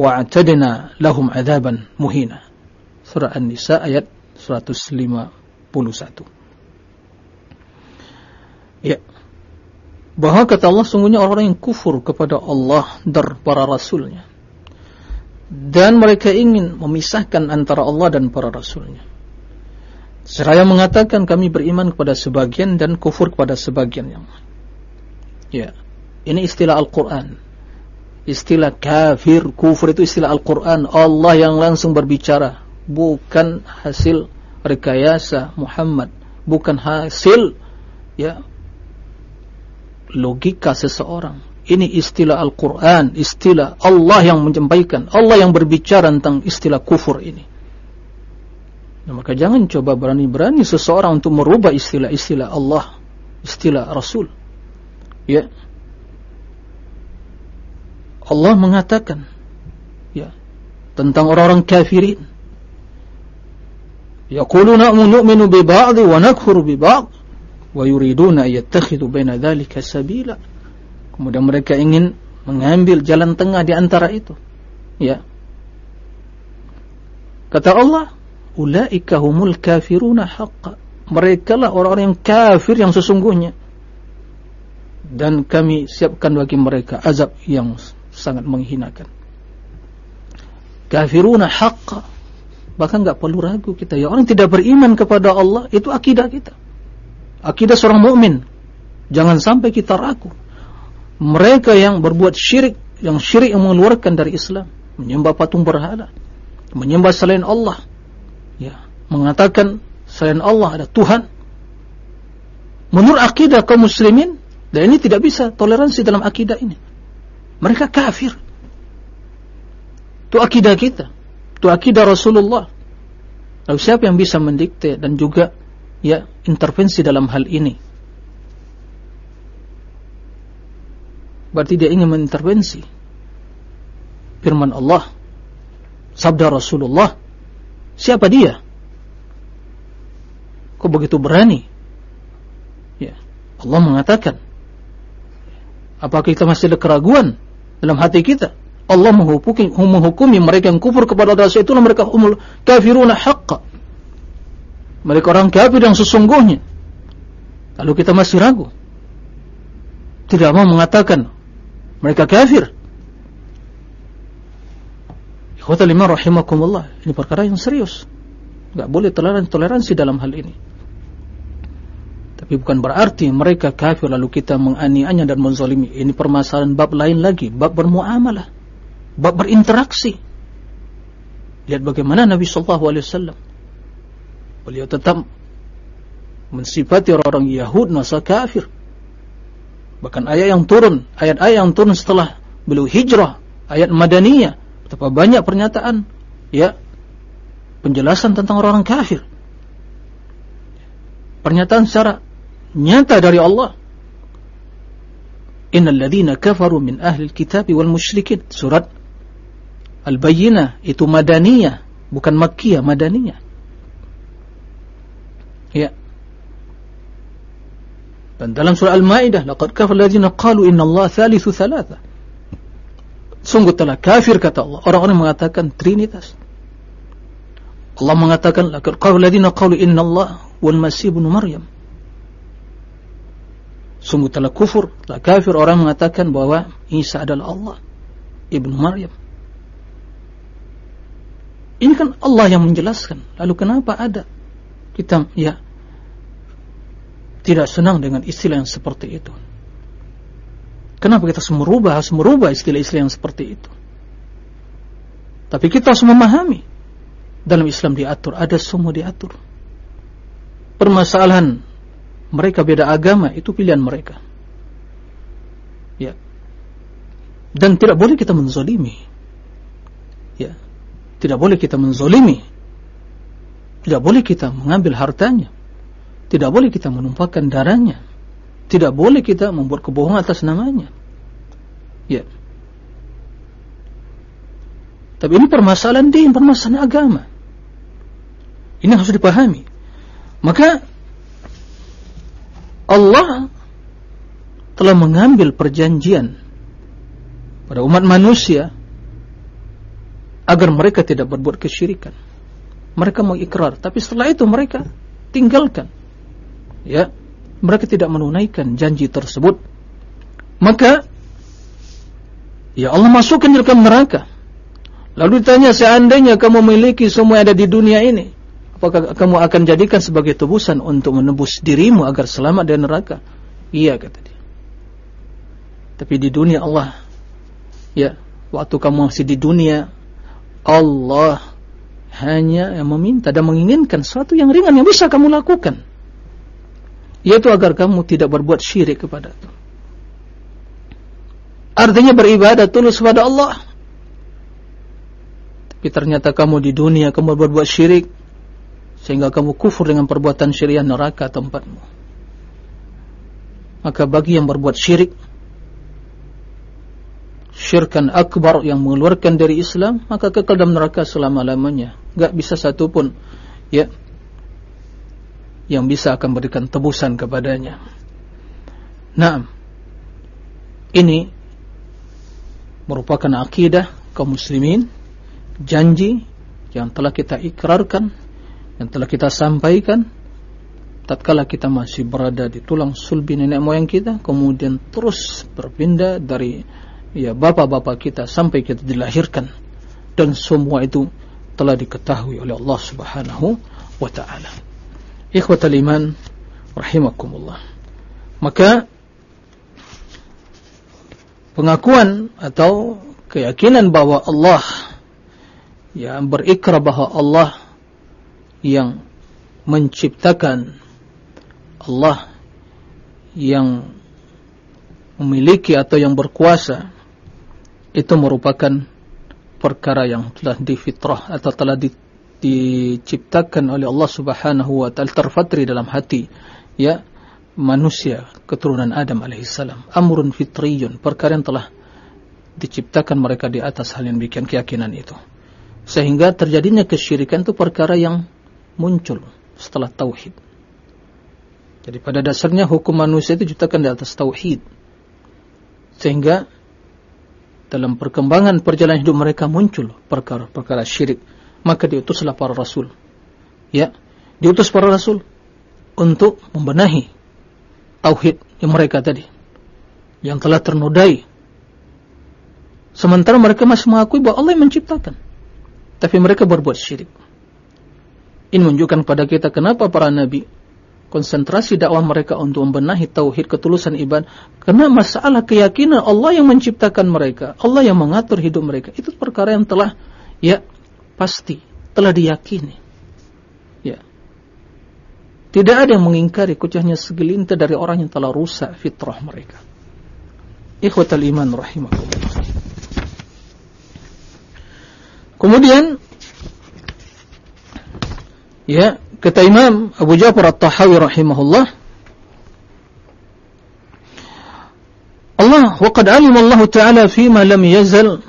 wa'tadna lahum adzaban muhina. Surah An-Nisa ayat 151. Ya. Bahwa kata Allah sungguhnya orang-orang yang kufur kepada Allah dan para rasulnya. Dan mereka ingin memisahkan antara Allah dan para rasulnya. Seraya mengatakan kami beriman kepada sebagian dan kufur kepada sebagian yang Ya. Ini istilah Al-Quran istilah kafir, kufur itu istilah Al-Quran. Allah yang langsung berbicara. Bukan hasil rekayasa Muhammad. Bukan hasil ya logika seseorang. Ini istilah Al-Quran. Istilah Allah yang menyampaikan. Allah yang berbicara tentang istilah kufur ini. Nah, maka jangan coba berani-berani seseorang untuk merubah istilah-istilah Allah. Istilah Rasul. Ya. Allah mengatakan ya tentang orang-orang kafirin. Yaquluna nu'minu bi ba'd wa nakfuru bi ba'd wa yuriduna yattakhidhu baina dhalika sabila. Kemudian mereka ingin mengambil jalan tengah di antara itu. Ya. Kata Allah ulaika humul kafiruna haqqan mereka lah orang-orang yang kafir yang sesungguhnya. Dan kami siapkan bagi mereka azab yang sangat menghinakan. Kafiruna haqqa. Bahkan enggak perlu ragu kita. Ya orang tidak beriman kepada Allah itu akidah kita. Akidah seorang mukmin. Jangan sampai kita ragu. Mereka yang berbuat syirik, yang syirik yang mengeluarkan dari Islam, menyembah patung berhala, menyembah selain Allah, ya, mengatakan selain Allah ada Tuhan. Menurut akidah kaum muslimin, dan ini tidak bisa toleransi dalam akidah ini. Mereka kafir. Itu akidah kita. Itu akidah Rasulullah. Lalu siapa yang bisa mendikte dan juga ya intervensi dalam hal ini? Berarti dia ingin mengintervensi firman Allah, sabda Rasulullah. Siapa dia? Kok begitu berani? Ya, Allah mengatakan, apakah kita masih ada keraguan dalam hati kita. Allah menghukumi, menghukumi mereka yang kufur kepada Rasul itulah mereka umul kafiruna haqqa. Mereka orang kafir yang sesungguhnya. Lalu kita masih ragu. Tidak mau mengatakan mereka kafir. Ikhwata lima rahimakumullah. Ini perkara yang serius. Tidak boleh toleransi, toleransi dalam hal ini. Tapi bukan berarti mereka kafir lalu kita menganiaya dan menzalimi. Ini permasalahan bab lain lagi, bab bermuamalah, bab berinteraksi. Lihat bagaimana Nabi sallallahu alaihi wasallam beliau tetap mensifati orang-orang Yahud masa kafir. Bahkan ayat yang turun, ayat-ayat yang turun setelah beliau hijrah, ayat Madaniyah, betapa banyak pernyataan ya penjelasan tentang orang, -orang kafir. Pernyataan secara nyata dari Allah. Innal ladzina kafaru min ahli kitab wal musyrikin. Surat Al-Bayyinah itu madaniyah, bukan makkiyah, madaniyah. Ya. Dan dalam surah Al-Maidah, laqad kafara alladziina qalu inna Allah thalithu thalatha. Sungguh telah kafir kata Allah orang-orang mengatakan trinitas. Allah mengatakan laqad kafara alladziina qalu inna Allah wal Masih ibnu Maryam. Sungguh telah kufur, telah kafir orang mengatakan bahwa Isa adalah Allah, Ibnu Maryam. Ini kan Allah yang menjelaskan. Lalu kenapa ada kita ya tidak senang dengan istilah yang seperti itu? Kenapa kita harus merubah, harus merubah istilah-istilah yang seperti itu? Tapi kita harus memahami dalam Islam diatur, ada semua diatur. Permasalahan mereka beda agama itu pilihan mereka. Ya. Dan tidak boleh kita menzolimi. Ya. Tidak boleh kita menzolimi. Tidak boleh kita mengambil hartanya. Tidak boleh kita menumpahkan darahnya. Tidak boleh kita membuat kebohongan atas namanya. Ya. Tapi ini permasalahan din, permasalahan agama. Ini harus dipahami. Maka Allah telah mengambil perjanjian pada umat manusia agar mereka tidak berbuat kesyirikan. Mereka mau ikrar, tapi setelah itu mereka tinggalkan. Ya, mereka tidak menunaikan janji tersebut. Maka ya Allah masukkan ke neraka. Lalu ditanya seandainya kamu memiliki semua yang ada di dunia ini, apakah kamu akan jadikan sebagai tebusan untuk menebus dirimu agar selamat dari neraka? Iya kata dia. Tapi di dunia Allah, ya, waktu kamu masih di dunia, Allah hanya yang meminta dan menginginkan sesuatu yang ringan yang bisa kamu lakukan. Yaitu agar kamu tidak berbuat syirik kepada itu. Artinya beribadah tulus kepada Allah tapi ternyata kamu di dunia kamu berbuat syirik sehingga kamu kufur dengan perbuatan syiriah neraka tempatmu. Maka bagi yang berbuat syirik syirkan akbar yang mengeluarkan dari Islam maka kekal dalam neraka selama-lamanya. Gak bisa satu pun ya yang bisa akan berikan tebusan kepadanya. Nah, ini merupakan akidah kaum muslimin janji yang telah kita ikrarkan, yang telah kita sampaikan, tatkala kita masih berada di tulang sulbi nenek moyang kita, kemudian terus berpindah dari ya bapak-bapak kita sampai kita dilahirkan, dan semua itu telah diketahui oleh Allah Subhanahu wa taala. Ikhwatal iman rahimakumullah. Maka pengakuan atau keyakinan bahwa Allah yang berikrar bahwa Allah yang menciptakan Allah yang memiliki atau yang berkuasa itu merupakan perkara yang telah difitrah atau telah di, diciptakan oleh Allah Subhanahu wa taala terfatri dalam hati ya manusia keturunan Adam alaihissalam amrun fitriyun perkara yang telah diciptakan mereka di atas hal yang demikian keyakinan itu. Sehingga terjadinya kesyirikan itu perkara yang muncul setelah tauhid. Jadi pada dasarnya hukum manusia itu diciptakan di atas tauhid. Sehingga dalam perkembangan perjalanan hidup mereka muncul perkara-perkara syirik. Maka diutuslah para rasul. Ya, diutus para rasul untuk membenahi tauhid yang mereka tadi yang telah ternodai. Sementara mereka masih mengakui bahwa Allah yang menciptakan tapi mereka berbuat syirik. Ini menunjukkan kepada kita kenapa para nabi konsentrasi dakwah mereka untuk membenahi tauhid ketulusan ibadah karena masalah keyakinan Allah yang menciptakan mereka, Allah yang mengatur hidup mereka. Itu perkara yang telah ya pasti telah diyakini. Ya. Tidak ada yang mengingkari kucahnya segelintir dari orang yang telah rusak fitrah mereka. Ikhwatal iman rahimakumullah. Kemudian ya kata Imam Abu Ja'far At-Tahawi rahimahullah Allah waqad alim Allah Ta'ala fima lam yazal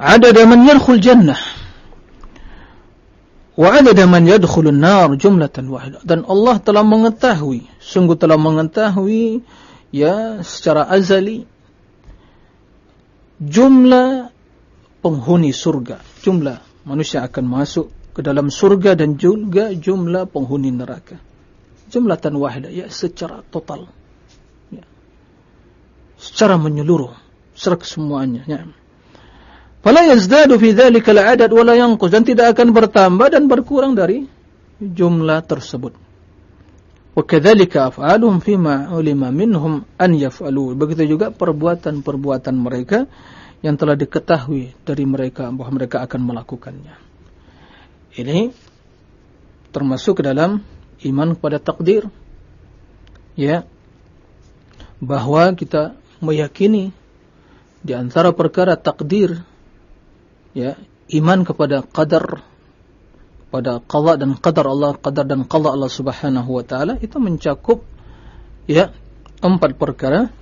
adada man yadkhul jannah wa adada man yadkhul an-nar jumlatan wahidah dan Allah telah mengetahui sungguh telah mengetahui ya secara azali jumlah penghuni surga. Jumlah manusia akan masuk ke dalam surga dan juga jumlah penghuni neraka. Jumlah tan wahidah ya secara total. Ya. Secara menyeluruh, secara kesemuanya ya. Fala yazdadu fi dzalika al-adad wa la yanqus dan tidak akan bertambah dan berkurang dari jumlah tersebut. Wa kadzalika af'aluhum fima ulima minhum an yaf'alu. Begitu juga perbuatan-perbuatan mereka yang telah diketahui dari mereka bahwa mereka akan melakukannya. Ini termasuk ke dalam iman kepada takdir. Ya. Bahwa kita meyakini di antara perkara takdir ya, iman kepada qadar pada qada dan qadar Allah, qadar dan qada Allah Subhanahu wa taala itu mencakup ya empat perkara.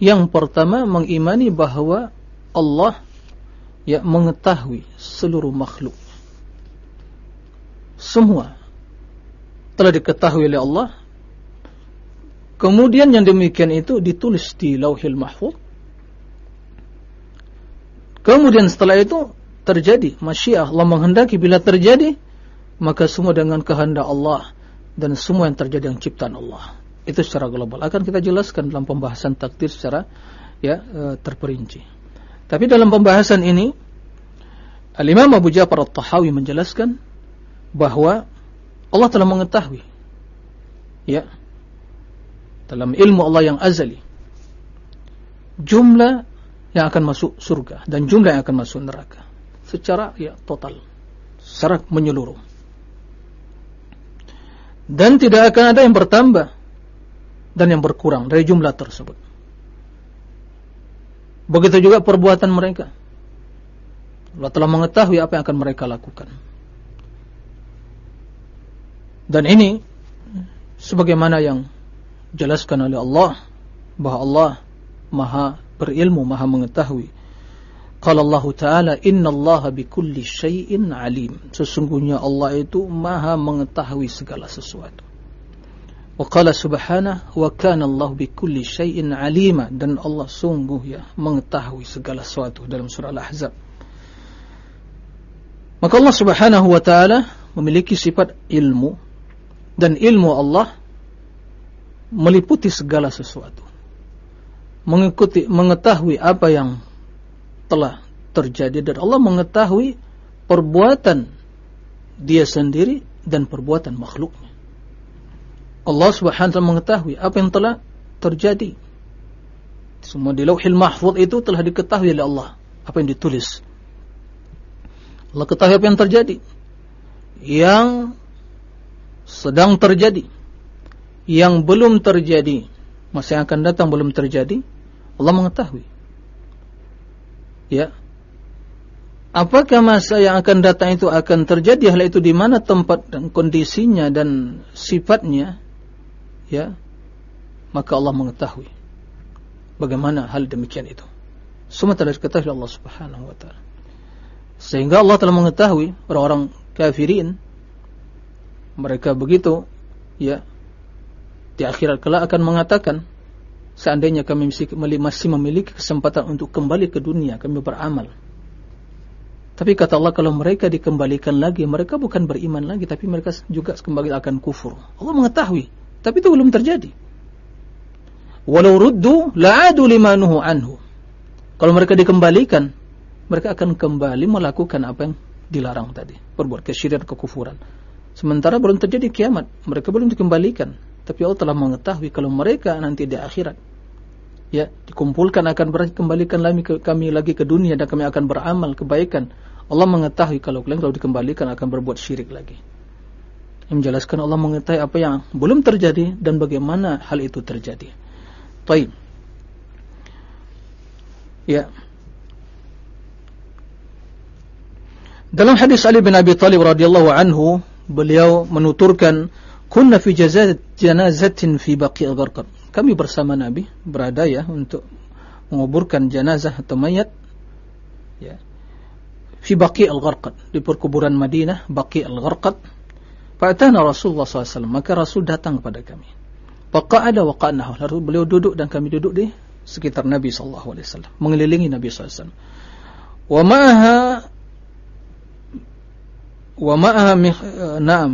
Yang pertama mengimani bahwa Allah ya mengetahui seluruh makhluk. Semua telah diketahui oleh Allah. Kemudian yang demikian itu ditulis di Lauhil Mahfuz. Kemudian setelah itu terjadi masyiah Allah menghendaki bila terjadi maka semua dengan kehendak Allah dan semua yang terjadi yang ciptaan Allah itu secara global akan kita jelaskan dalam pembahasan takdir secara ya e, terperinci tapi dalam pembahasan ini Al-Imam Abu Ja'far At-Tahawi menjelaskan bahwa Allah telah mengetahui ya dalam ilmu Allah yang azali jumlah yang akan masuk surga dan jumlah yang akan masuk neraka secara ya total, secara menyeluruh. Dan tidak akan ada yang bertambah dan yang berkurang dari jumlah tersebut. Begitu juga perbuatan mereka. Allah telah mengetahui apa yang akan mereka lakukan. Dan ini sebagaimana yang jelaskan oleh Allah bahwa Allah Maha berilmu, Maha mengetahui. Qala Allah Ta'ala Inna Allah bikulli syai'in alim. Sesungguhnya Allah itu maha mengetahui segala sesuatu. Wa qala subhanah Wa kana Allah bikulli syai'in alima. Dan Allah sungguh ya mengetahui segala sesuatu Dalam surah Al-Ahzab. Maka Allah subhanahu wa ta'ala Memiliki sifat ilmu Dan ilmu Allah Meliputi segala sesuatu Mengikuti, mengetahui apa yang telah terjadi dan Allah mengetahui perbuatan dia sendiri dan perbuatan makhluknya. Allah Subhanahu wa taala mengetahui apa yang telah terjadi. Semua di Lauhil Mahfuz itu telah diketahui oleh Allah apa yang ditulis. Allah ketahui apa yang terjadi. Yang sedang terjadi. Yang belum terjadi. Masa yang akan datang belum terjadi. Allah mengetahui ya apakah masa yang akan datang itu akan terjadi hal itu di mana tempat dan kondisinya dan sifatnya ya maka Allah mengetahui bagaimana hal demikian itu semua telah diketahui Allah Subhanahu wa taala sehingga Allah telah mengetahui orang-orang kafirin mereka begitu ya di akhirat kelak akan mengatakan Seandainya kami masih memiliki kesempatan untuk kembali ke dunia, kami beramal. Tapi kata Allah kalau mereka dikembalikan lagi, mereka bukan beriman lagi, tapi mereka juga kembali akan kufur. Allah mengetahui, tapi itu belum terjadi. Walau ruddu la'adu limanuhu anhu. Kalau mereka dikembalikan, mereka akan kembali melakukan apa yang dilarang tadi, berbuat kesyirikan kekufuran. Sementara belum terjadi kiamat, mereka belum dikembalikan. Tapi Allah telah mengetahui kalau mereka nanti di akhirat ya dikumpulkan akan kembalikan kami, kami lagi ke dunia dan kami akan beramal kebaikan. Allah mengetahui kalau kalian kalau dikembalikan akan berbuat syirik lagi. Yang menjelaskan Allah mengetahui apa yang belum terjadi dan bagaimana hal itu terjadi. Baik. Ya. Dalam hadis Ali bin Abi Thalib radhiyallahu anhu, beliau menuturkan kunna fi janazatin fi baqi' al-gharqad kami bersama Nabi berada ya untuk menguburkan jenazah atau mayat ya fi Baqi al-Gharqad di perkuburan Madinah Baqi al-Gharqad Fa'atana Rasulullah SAW maka Rasul datang kepada kami. Faqa'ada wa qa'nahu lalu beliau duduk dan kami duduk di sekitar Nabi SAW mengelilingi Nabi SAW wa ma'aha wa ma'aha na'am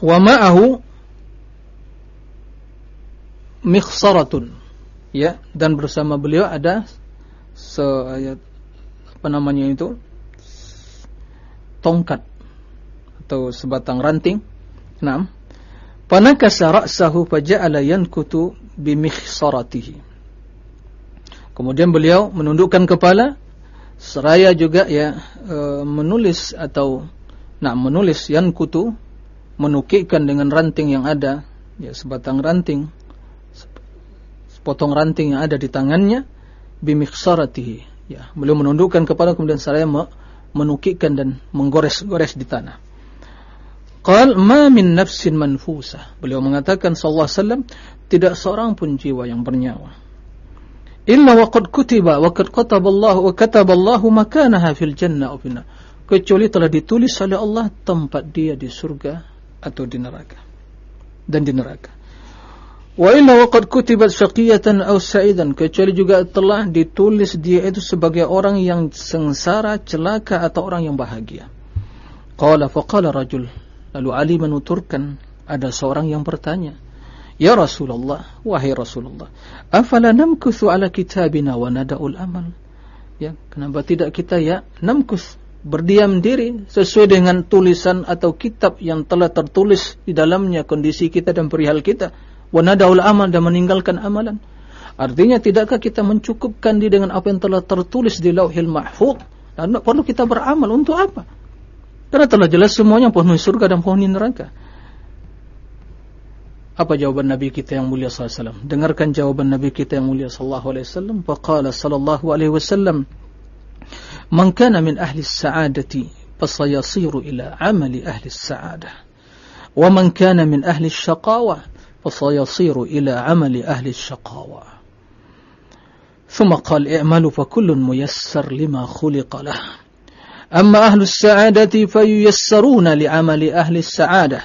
wa ma'ahu mikhsaratun ya dan bersama beliau ada se apa namanya itu tongkat atau sebatang ranting. Naam. Panakasa ra'sahu faja'ala yankutu bimikhsaratihi. Kemudian beliau menundukkan kepala seraya juga ya e, menulis atau nak menulis yankutu menukikkan dengan ranting yang ada ya sebatang ranting sepotong ranting yang ada di tangannya bimikhsaratihi ya beliau menundukkan kepala kemudian seraya menukikkan dan menggores-gores di tanah Qal ma min nafsin manfusah. Beliau mengatakan sallallahu alaihi wasallam tidak seorang pun jiwa yang bernyawa. Illa waqad kutiba wa qad Allah wa kataba Allah makanaha fil jannah aw Kecuali telah ditulis oleh Allah tempat dia di surga atau di neraka. Dan di neraka. Wa illa waqad kutibat syaqiyatan aw sa'idan. Kecuali juga telah ditulis dia itu sebagai orang yang sengsara, celaka atau orang yang bahagia. Qala faqala rajul Lalu Ali menuturkan ada seorang yang bertanya, Ya Rasulullah, wahai Rasulullah, afala namkuthu ala kitabina wa nada'ul amal? Ya, kenapa tidak kita ya namkuth berdiam diri sesuai dengan tulisan atau kitab yang telah tertulis di dalamnya kondisi kita dan perihal kita wa nada'ul amal dan meninggalkan amalan. Artinya tidakkah kita mencukupkan diri dengan apa yang telah tertulis di Lauhil Mahfuz? Dan perlu kita beramal untuk apa? Karena telah jelas semuanya penghuni surga dan penghuni neraka. Apa jawaban Nabi kita yang mulia SAW? Dengarkan jawaban Nabi kita yang mulia SAW. Faqala sallallahu alaihi wasallam, "Man kana min ahli as-sa'adati fasayasiru ila amali ahli as-sa'adah. Wa man kana min ahli asy-syaqawah fasayasiru ila amali ahli asy-syaqawah." ثم قال اعملوا فكل ميسر لما خلق له أما أهل السعادة فييسرون لعمل أهل السعادة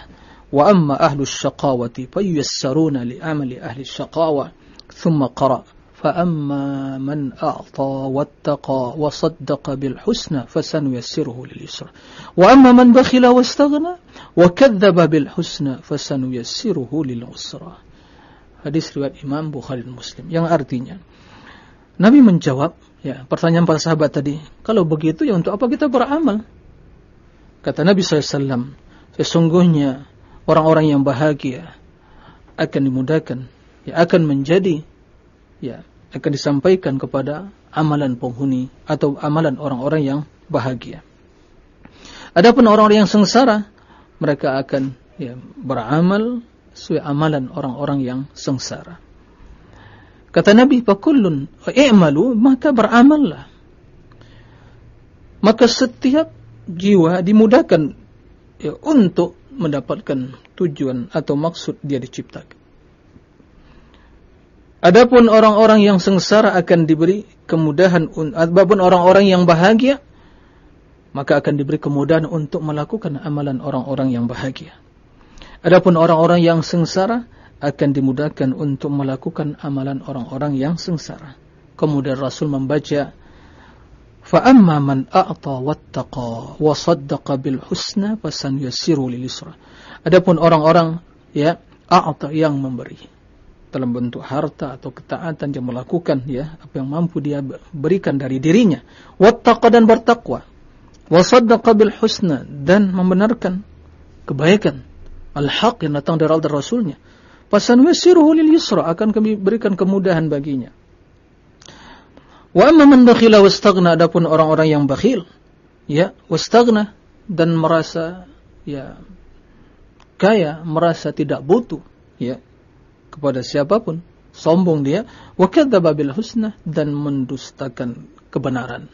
وأما أهل الشقاوة فييسرون لعمل أهل الشقاوة ثم قرأ فأما من أعطى واتقى وصدق بالحسنى فسنيسره لليسر وأما من بخل واستغنى وكذب بالحسنى فسنيسره للعسرى Hadis riwayat Imam Bukhari dan Muslim yang artinya Nabi menjawab Ya, pertanyaan para sahabat tadi, kalau begitu ya untuk apa kita beramal? Kata Nabi SAW, sesungguhnya orang-orang yang bahagia akan dimudahkan, ya akan menjadi, ya akan disampaikan kepada amalan penghuni atau amalan orang-orang yang bahagia. Adapun orang-orang yang sengsara, mereka akan ya, beramal sesuai amalan orang-orang yang sengsara. Kata Nabi, "Fakullun i'malu," maka beramallah. Maka setiap jiwa dimudahkan ya, untuk mendapatkan tujuan atau maksud dia diciptakan. Adapun orang-orang yang sengsara akan diberi kemudahan, adapun orang-orang yang bahagia, maka akan diberi kemudahan untuk melakukan amalan orang-orang yang bahagia. Adapun orang-orang yang sengsara akan dimudahkan untuk melakukan amalan orang-orang yang sengsara. Kemudian Rasul membaca فَأَمَّا مَنْ أَعْطَى وَاتَّقَى وَصَدَّقَ بِالْحُسْنَى فَسَنْيَسِرُ لِلْيُسْرَى Adapun orang-orang ya a'ta yang memberi dalam bentuk harta atau ketaatan yang melakukan ya apa yang mampu dia berikan dari dirinya wattaqa dan bertakwa wasaddaqa bil husna dan membenarkan kebaikan al-haq yang datang dari Allah dan Rasulnya Fasanuyassiruhu lil yusra akan kami berikan kemudahan baginya. Wa amma man bakhila wastaghna adapun orang-orang yang bakhil ya wastaghna dan merasa ya kaya, merasa tidak butuh ya kepada siapa pun, sombong dia, wa kadzdzaba bil husna dan mendustakan kebenaran,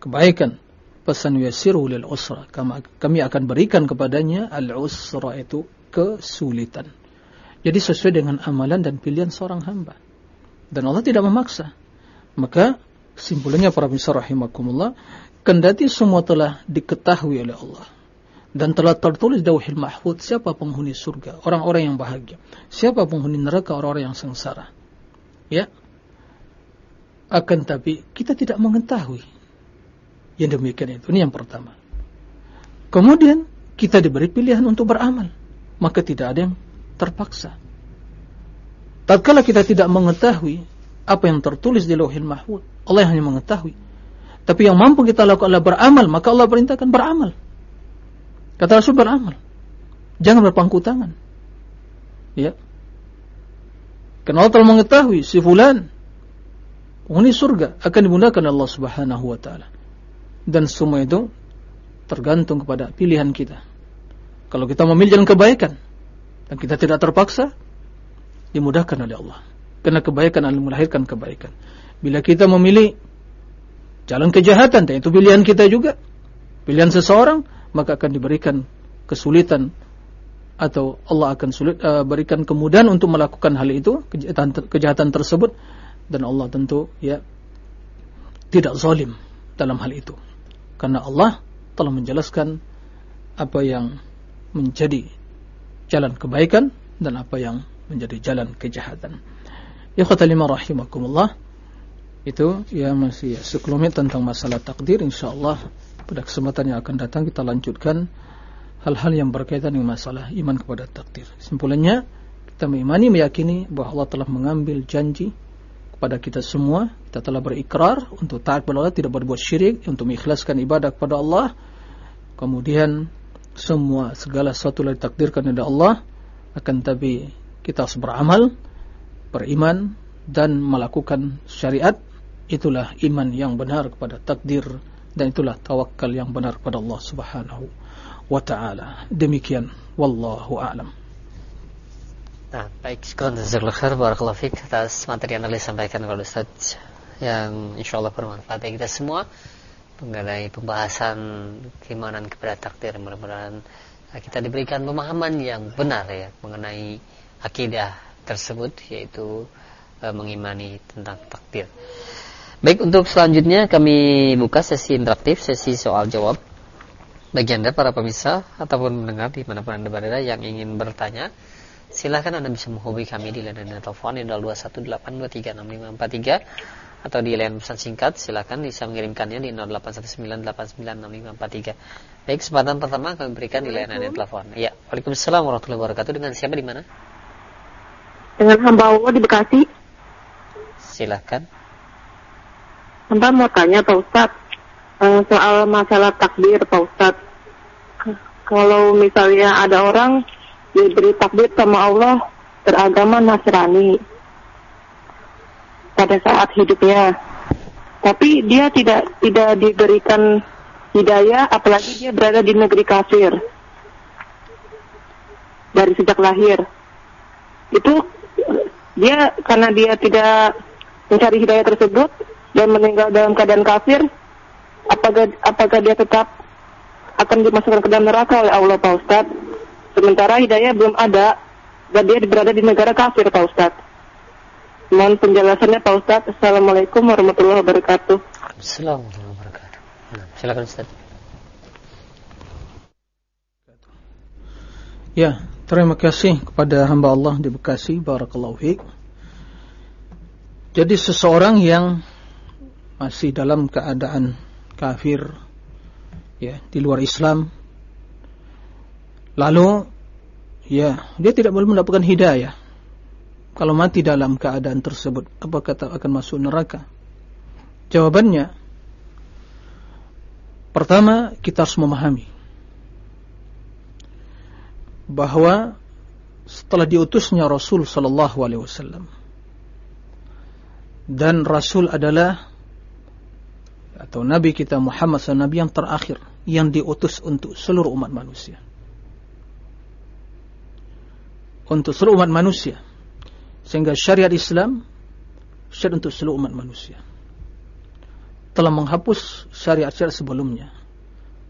kebaikan. Pesan yasiru lil usra. Kami akan berikan kepadanya al usra itu kesulitan. Jadi sesuai dengan amalan dan pilihan seorang hamba. Dan Allah tidak memaksa. Maka simpulannya para misal rahimakumullah, kendati semua telah diketahui oleh Allah dan telah tertulis dauhil mahfud siapa penghuni surga, orang-orang yang bahagia, siapa penghuni neraka, orang-orang yang sengsara. Ya. Akan tapi kita tidak mengetahui yang demikian itu. Ini yang pertama. Kemudian kita diberi pilihan untuk beramal, maka tidak ada yang terpaksa. Tatkala kita tidak mengetahui apa yang tertulis di Lauhil Mahfuz, Allah yang hanya mengetahui. Tapi yang mampu kita lakukan adalah beramal, maka Allah perintahkan beramal. Kata Rasul beramal. Jangan berpangku tangan. Ya. Karena Allah telah mengetahui si fulan penghuni surga akan dimudahkan Allah Subhanahu wa taala. Dan semua itu tergantung kepada pilihan kita. Kalau kita memilih jalan kebaikan dan kita tidak terpaksa, dimudahkan oleh Allah. Karena kebaikan akan melahirkan kebaikan. Bila kita memilih jalan kejahatan, dan itu pilihan kita juga, pilihan seseorang, maka akan diberikan kesulitan atau Allah akan sulit uh, berikan kemudahan untuk melakukan hal itu kejahatan, kejahatan tersebut dan Allah tentu ya tidak zalim dalam hal itu karena Allah telah menjelaskan apa yang menjadi jalan kebaikan dan apa yang menjadi jalan kejahatan. Ya khatalima rahimakumullah. Itu ya masih ya, sekelumit tentang masalah takdir insyaallah pada kesempatan yang akan datang kita lanjutkan hal-hal yang berkaitan dengan masalah iman kepada takdir. Simpulannya kita mengimani meyakini bahwa Allah telah mengambil janji kepada kita semua kita telah berikrar untuk taat kepada Allah tidak berbuat syirik untuk mengikhlaskan ibadah kepada Allah kemudian semua segala sesuatu yang ditakdirkan oleh Allah akan tapi kita harus beramal beriman dan melakukan syariat itulah iman yang benar kepada takdir dan itulah tawakal yang benar kepada Allah Subhanahu wa taala demikian wallahu a'lam Nah, baik, jazakallahu khair barakallahu fik atas materi yang telah disampaikan oleh Ustaz yang insyaallah bermanfaat bagi kita semua mengenai pembahasan keimanan kepada takdir. Mudah-mudahan kita diberikan pemahaman yang benar ya mengenai akidah tersebut yaitu e, mengimani tentang takdir. Baik, untuk selanjutnya kami buka sesi interaktif, sesi soal jawab. Bagi Anda para pemirsa ataupun mendengar di mana pun Anda berada yang ingin bertanya, Silahkan Anda bisa menghubungi kami di layanan telepon di 0218236543 atau di layanan pesan singkat silahkan bisa mengirimkannya di 0819896543. Baik, kesempatan pertama kami berikan di layanan telepon. Ya, Waalaikumsalam warahmatullahi wabarakatuh. Dengan siapa di mana? Dengan hamba Allah di Bekasi. Silahkan. Hamba mau tanya Pak Ustad eh, soal masalah takdir Pak Ustad. Kalau misalnya ada orang diberi takdir sama Allah beragama Nasrani pada saat hidupnya. Tapi dia tidak tidak diberikan hidayah apalagi dia berada di negeri kafir dari sejak lahir. Itu dia karena dia tidak mencari hidayah tersebut dan meninggal dalam keadaan kafir, apakah apakah dia tetap akan dimasukkan ke dalam neraka oleh Allah Pak Ustadz? Sementara hidayah belum ada dan dia berada di negara kafir Pak Ustaz. Mohon penjelasannya Pak Ustaz. Assalamualaikum warahmatullahi wabarakatuh. Assalamualaikum warahmatullahi wabarakatuh. Nah, silakan Ustaz. Ya, terima kasih kepada hamba Allah di Bekasi. Barakallahu fiik. Jadi seseorang yang masih dalam keadaan kafir ya, di luar Islam Lalu ya, dia tidak boleh mendapatkan hidayah. Kalau mati dalam keadaan tersebut, apakah akan masuk neraka? Jawabannya pertama kita harus memahami bahwa setelah diutusnya Rasul sallallahu alaihi wasallam dan Rasul adalah atau Nabi kita Muhammad SAW Nabi yang terakhir yang diutus untuk seluruh umat manusia untuk seluruh umat manusia. Sehingga syariat Islam syariat untuk seluruh umat manusia. Telah menghapus syariat-syariat sebelumnya.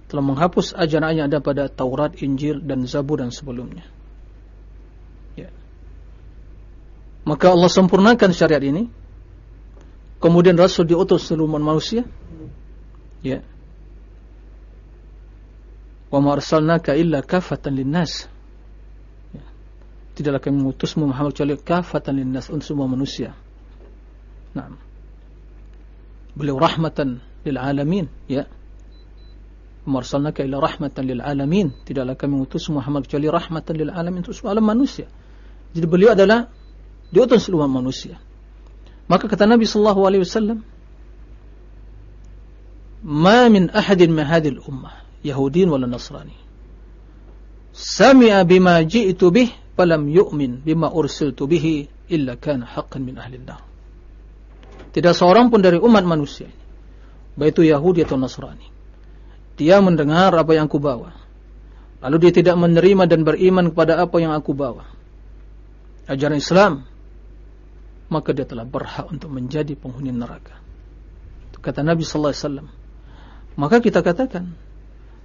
Telah menghapus ajaran yang ada pada Taurat, Injil dan Zabur dan sebelumnya. Ya. Maka Allah sempurnakan syariat ini. Kemudian Rasul diutus seluruh manusia. Ya. Wa ma arsalnaka illa kafatan linnas tidaklah kami mengutus Muhammad kecuali kafatan linnas untuk semua manusia. Nah. Beliau rahmatan lil alamin, ya. Marsalnaka ila rahmatan lil alamin. Tidaklah kami mengutus Muhammad kecuali rahmatan lil alamin untuk semua alam manusia. Jadi beliau adalah diutus seluruh manusia. Maka kata Nabi sallallahu alaihi wasallam, ma min ahadin min hadhihi ummah Yahudin wala Nasrani sami'a bima ji'tu bih falam yu'min bima ursiltu bihi illa kana haqqan min ahli nar tidak seorang pun dari umat manusia baik itu Yahudi atau Nasrani dia mendengar apa yang aku bawa. Lalu dia tidak menerima dan beriman kepada apa yang aku bawa. Ajaran Islam maka dia telah berhak untuk menjadi penghuni neraka. Kata Nabi sallallahu alaihi wasallam. Maka kita katakan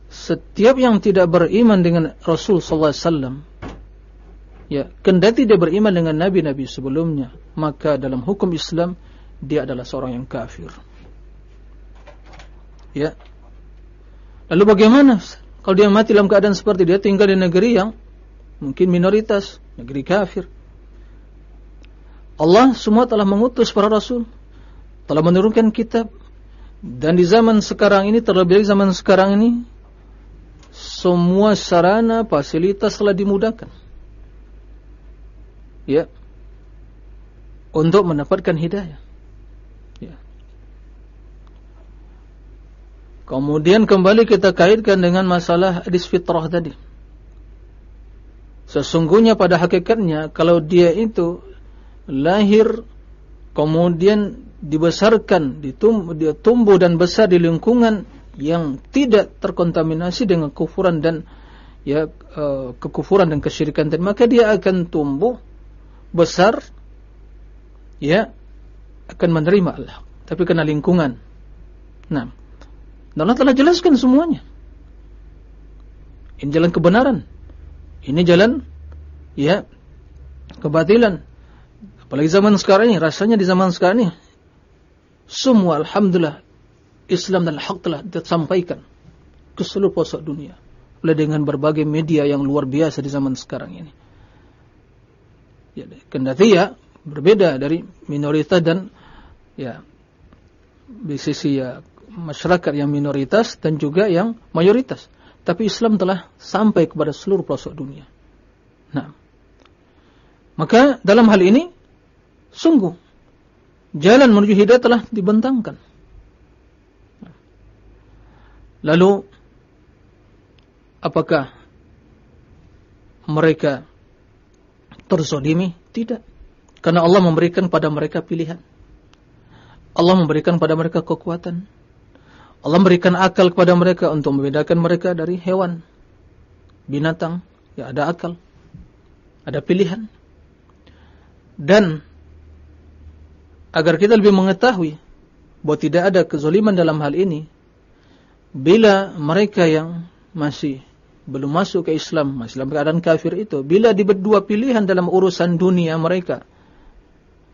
setiap yang tidak beriman dengan Rasul sallallahu alaihi wasallam ya kendati dia beriman dengan nabi-nabi sebelumnya maka dalam hukum Islam dia adalah seorang yang kafir. Ya lalu bagaimana kalau dia mati dalam keadaan seperti dia tinggal di negeri yang mungkin minoritas negeri kafir Allah semua telah mengutus para rasul telah menurunkan kitab dan di zaman sekarang ini terlebih zaman sekarang ini semua sarana fasilitas telah dimudahkan. Ya. Untuk mendapatkan hidayah. Kemudian kembali kita kaitkan dengan masalah hadis fitrah tadi. Sesungguhnya pada hakikatnya kalau dia itu lahir kemudian dibesarkan, ditumbuh, dia tumbuh dan besar di lingkungan yang tidak terkontaminasi dengan kufuran dan ya uh, kekufuran dan kesyirikan dan maka dia akan tumbuh besar ya akan menerima Allah tapi kena lingkungan nah Allah telah jelaskan semuanya. Ini jalan kebenaran. Ini jalan ya kebatilan. Apalagi zaman sekarang ini rasanya di zaman sekarang ini semua alhamdulillah Islam dan hak telah disampaikan ke seluruh pelosok dunia. Oleh dengan berbagai media yang luar biasa di zaman sekarang ini. Ya, kendati ya berbeda dari minoritas dan ya di sisi ya masyarakat yang minoritas dan juga yang mayoritas. Tapi Islam telah sampai kepada seluruh pelosok dunia. Nah, maka dalam hal ini sungguh jalan menuju hidayah telah dibentangkan. Lalu apakah mereka terzolimi? Tidak. Karena Allah memberikan pada mereka pilihan. Allah memberikan pada mereka kekuatan. Allah memberikan akal kepada mereka untuk membedakan mereka dari hewan, binatang. Ya ada akal, ada pilihan. Dan agar kita lebih mengetahui bahwa tidak ada kezoliman dalam hal ini, bila mereka yang masih belum masuk ke Islam, masih dalam keadaan kafir itu, bila diberi dua pilihan dalam urusan dunia mereka,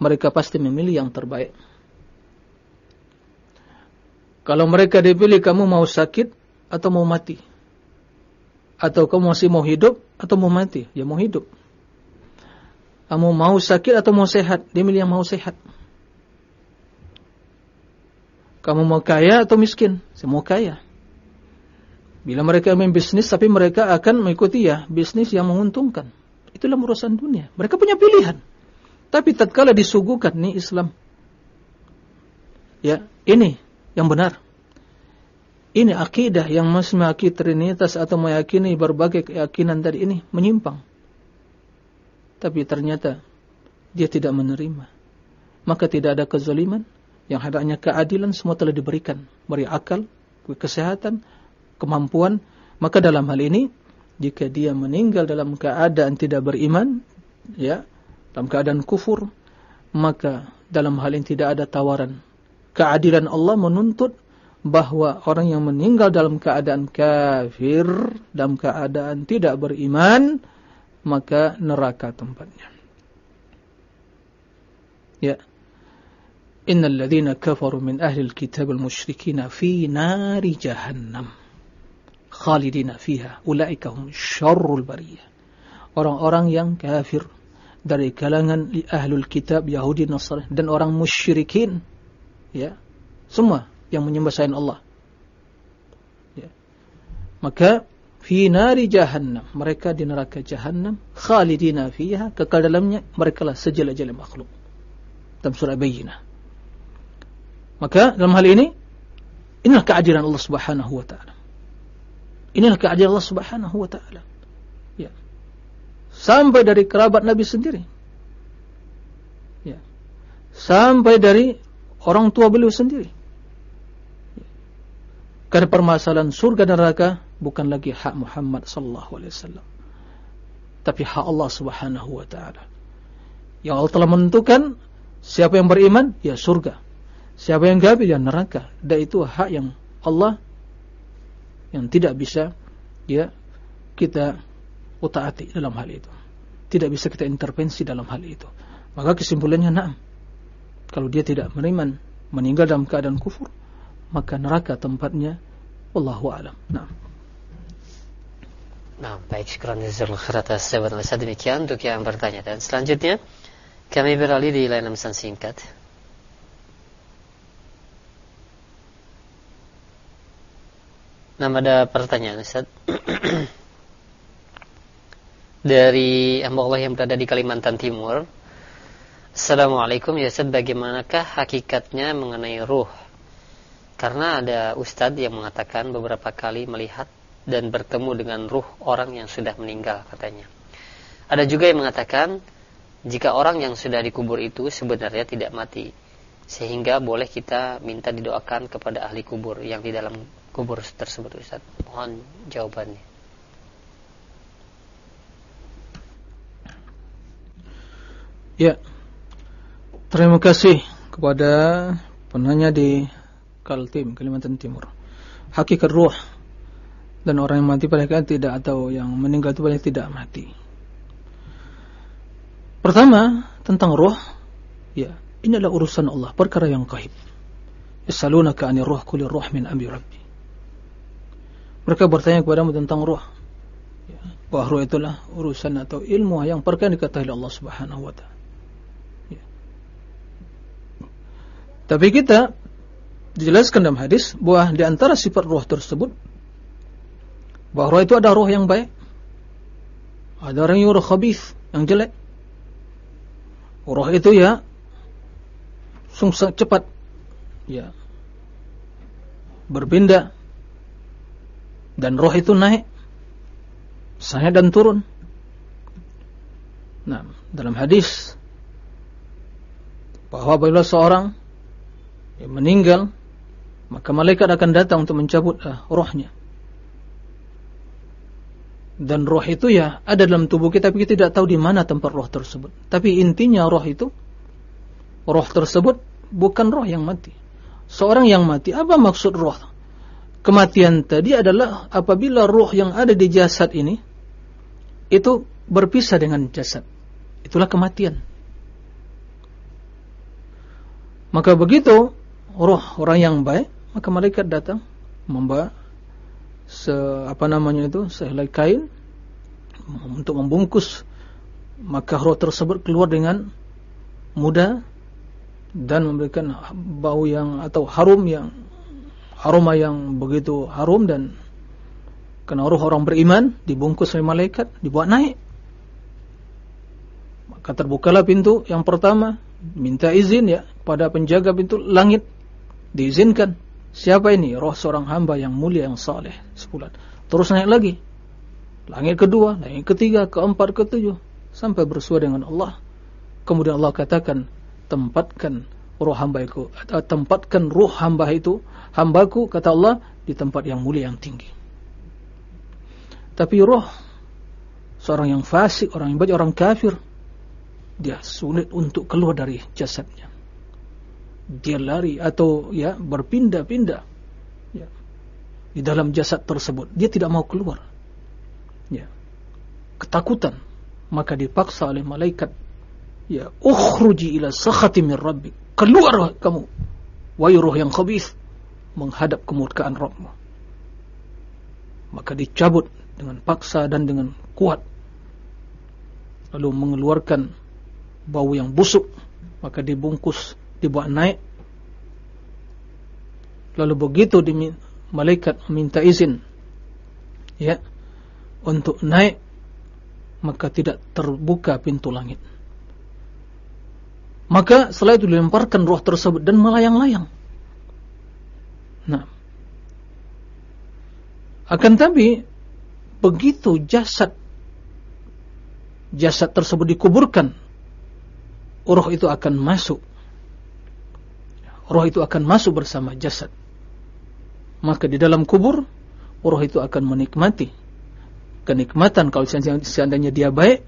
mereka pasti memilih yang terbaik. Kalau mereka dipilih kamu mau sakit atau mau mati, atau kamu masih mau hidup atau mau mati, ya mau hidup. Kamu mau sakit atau mau sehat, dia milih yang mau sehat. Kamu mau kaya atau miskin, saya mau kaya. Bila mereka main bisnis, tapi mereka akan mengikuti ya bisnis yang menguntungkan. Itulah urusan dunia. Mereka punya pilihan. Tapi tatkala disuguhkan nih Islam. Ya, ini yang benar. Ini akidah yang masih meyakini trinitas atau meyakini berbagai keyakinan tadi ini menyimpang. Tapi ternyata dia tidak menerima. Maka tidak ada kezaliman. Yang hanya keadilan semua telah diberikan. Beri akal, kesehatan, kemampuan, maka dalam hal ini jika dia meninggal dalam keadaan tidak beriman, ya, dalam keadaan kufur, maka dalam hal ini tidak ada tawaran. Keadilan Allah menuntut bahwa orang yang meninggal dalam keadaan kafir, dalam keadaan tidak beriman, maka neraka tempatnya. Ya. Innal ladzina kafaru min ahli al-kitab al-musyrikin fi nari jahannam khalidina fiha ulaika hum syarrul bariyah orang-orang yang kafir dari kalangan ahlul kitab Yahudi Nasrani dan orang musyrikin ya semua yang menyembah selain Allah ya. maka fi nari jahannam mereka di neraka jahannam khalidina fiha kekal dalamnya mereka lah sejelek-jelek makhluk dalam surah Bayyinah maka dalam hal ini Inilah keadilan Allah Subhanahu wa taala. Inilah keadilan Allah Subhanahu wa taala. Ya. Sampai dari kerabat Nabi sendiri. Ya. Sampai dari orang tua beliau sendiri. Karena permasalahan surga dan neraka bukan lagi hak Muhammad sallallahu alaihi wasallam. Tapi hak Allah Subhanahu wa taala. Yang Allah telah menentukan siapa yang beriman ya surga. Siapa yang kafir ya neraka. Dan itu hak yang Allah yang tidak bisa ya kita utaati dalam hal itu. Tidak bisa kita intervensi dalam hal itu. Maka kesimpulannya na'am. Kalau dia tidak beriman, meninggal dalam keadaan kufur, maka neraka tempatnya wallahu alam. Na'am. Nah, baik, syukuran jazakallahu khair atas jawaban demikian untuk yang bertanya. Dan selanjutnya, kami beralih di layanan pesan singkat. Nah, ada pertanyaan Ustaz. (clears throat) Dari hamba Allah yang berada di Kalimantan Timur. Assalamualaikum ya Ustaz, bagaimanakah hakikatnya mengenai ruh? Karena ada Ustadz yang mengatakan beberapa kali melihat dan bertemu dengan ruh orang yang sudah meninggal katanya. Ada juga yang mengatakan jika orang yang sudah dikubur itu sebenarnya tidak mati sehingga boleh kita minta didoakan kepada ahli kubur yang di dalam kubur tersebut Ustaz. Mohon jawabannya. Ya. Terima kasih kepada penanya di Kaltim, Kalimantan Timur. Hakikat ruh dan orang yang mati pada tidak atau yang meninggal itu banyak tidak mati. Pertama tentang roh, ya ini adalah urusan Allah, perkara yang gaib. Yasalunaka anir ruh kulli ruh min amri rabbi. Mereka bertanya kepadamu tentang roh. Ya, bahwa roh itulah urusan atau ilmu yang perkara diketahui Allah Subhanahu wa taala. Tapi kita dijelaskan dalam hadis bahwa di antara sifat roh tersebut bahwa roh itu ada roh yang baik. Ada orang yang roh khabith, yang jelek. Roh itu ya sungsang cepat ya berpindah dan roh itu naik saya dan turun. Nah, dalam hadis bahwa apabila seorang yang meninggal maka malaikat akan datang untuk mencabut uh, rohnya dan roh itu ya ada dalam tubuh kita tapi kita tidak tahu di mana tempat roh tersebut. Tapi intinya roh itu roh tersebut bukan roh yang mati. Seorang yang mati apa maksud roh? Kematian tadi adalah apabila roh yang ada di jasad ini itu berpisah dengan jasad. Itulah kematian. Maka begitu roh orang yang baik, maka malaikat datang membawa se apa namanya itu sehelai kain untuk membungkus. Maka roh tersebut keluar dengan mudah dan memberikan bau yang atau harum yang aroma yang begitu harum dan karena roh orang beriman dibungkus oleh malaikat dibawa naik. Maka terbukalah pintu yang pertama minta izin ya pada penjaga pintu langit diizinkan Siapa ini? Roh seorang hamba yang mulia yang saleh. Sebulan. Terus naik lagi. Langit kedua, langit ketiga, keempat, ketujuh. Sampai bersua dengan Allah. Kemudian Allah katakan, tempatkan roh hamba itu, tempatkan roh hamba itu, hambaku, kata Allah, di tempat yang mulia yang tinggi. Tapi roh, seorang yang fasik, orang yang baik, orang kafir, dia sulit untuk keluar dari jasadnya dia lari atau ya berpindah-pindah ya, di dalam jasad tersebut. Dia tidak mau keluar ya. Ketakutan. Maka dipaksa oleh malaikat ya ukhruji ila sakhati min rabbik. Keluar kamu wahai roh yang khabith menghadap kemurkaan Rabbmu. Maka dicabut dengan paksa dan dengan kuat. Lalu mengeluarkan bau yang busuk. Maka dibungkus dibawa naik. Lalu begitu malaikat meminta izin ya untuk naik maka tidak terbuka pintu langit. Maka setelah itu dilemparkan roh tersebut dan melayang-layang. Nah Akan tapi begitu jasad jasad tersebut dikuburkan, roh itu akan masuk. Roh itu akan masuk bersama jasad. Maka di dalam kubur, roh itu akan menikmati kenikmatan kalau seandainya dia baik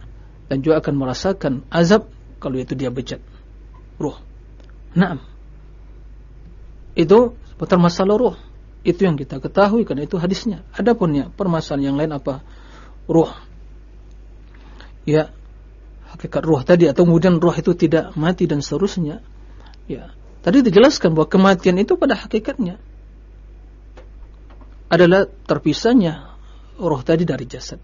dan juga akan merasakan azab kalau itu dia bejat. Roh. Naam. Itu seputar masalah roh. Itu yang kita ketahui karena itu hadisnya. Adapun ya permasalahan yang lain apa? Roh. Ya, hakikat roh tadi atau kemudian roh itu tidak mati dan seterusnya. Ya, tadi dijelaskan bahwa kematian itu pada hakikatnya adalah terpisahnya roh tadi dari jasad.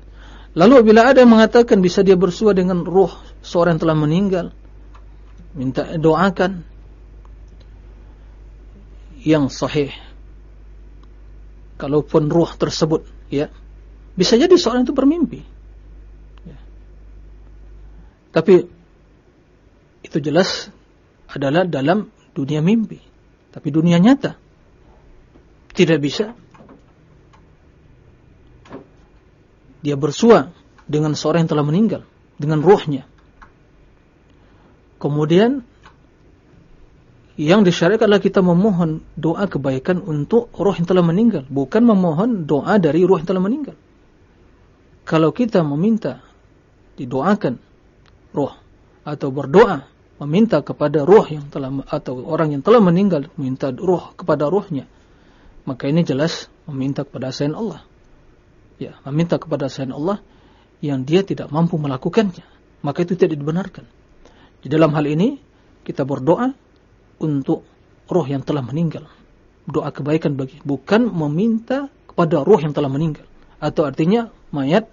Lalu bila ada yang mengatakan bisa dia bersua dengan roh seorang yang telah meninggal, minta doakan yang sahih. Kalaupun roh tersebut, ya, bisa jadi seorang itu bermimpi. Ya. Tapi itu jelas adalah dalam dunia mimpi. Tapi dunia nyata tidak bisa dia bersua dengan seorang yang telah meninggal dengan rohnya. Kemudian yang disyariatkan adalah kita memohon doa kebaikan untuk roh yang telah meninggal, bukan memohon doa dari roh yang telah meninggal. Kalau kita meminta didoakan roh atau berdoa meminta kepada roh yang telah atau orang yang telah meninggal minta roh kepada rohnya, maka ini jelas meminta kepada selain Allah. Ya meminta kepada selain Allah yang dia tidak mampu melakukannya. Maka itu tidak dibenarkan. Di dalam hal ini kita berdoa untuk roh yang telah meninggal. Doa kebaikan bagi bukan meminta kepada roh yang telah meninggal. Atau artinya mayat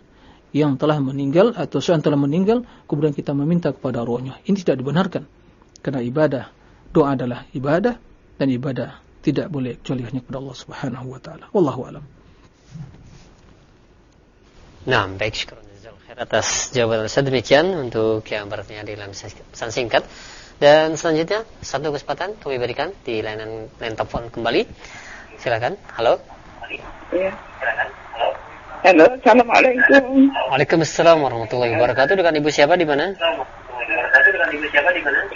yang telah meninggal atau seorang telah meninggal kemudian kita meminta kepada rohnya ini tidak dibenarkan karena ibadah doa adalah ibadah dan ibadah tidak boleh kecuali hanya kepada Allah Subhanahu wa taala wallahu alam Nah, baik syukur atas jawaban Ustaz demikian untuk yang bertanya di dalam pesan singkat. Dan selanjutnya satu kesempatan kami berikan di layanan line telepon kembali. Silakan. Halo. Iya. Halo. Assalamualaikum. Waalaikumsalam warahmatullahi wabarakatuh. Dengan Ibu siapa di mana?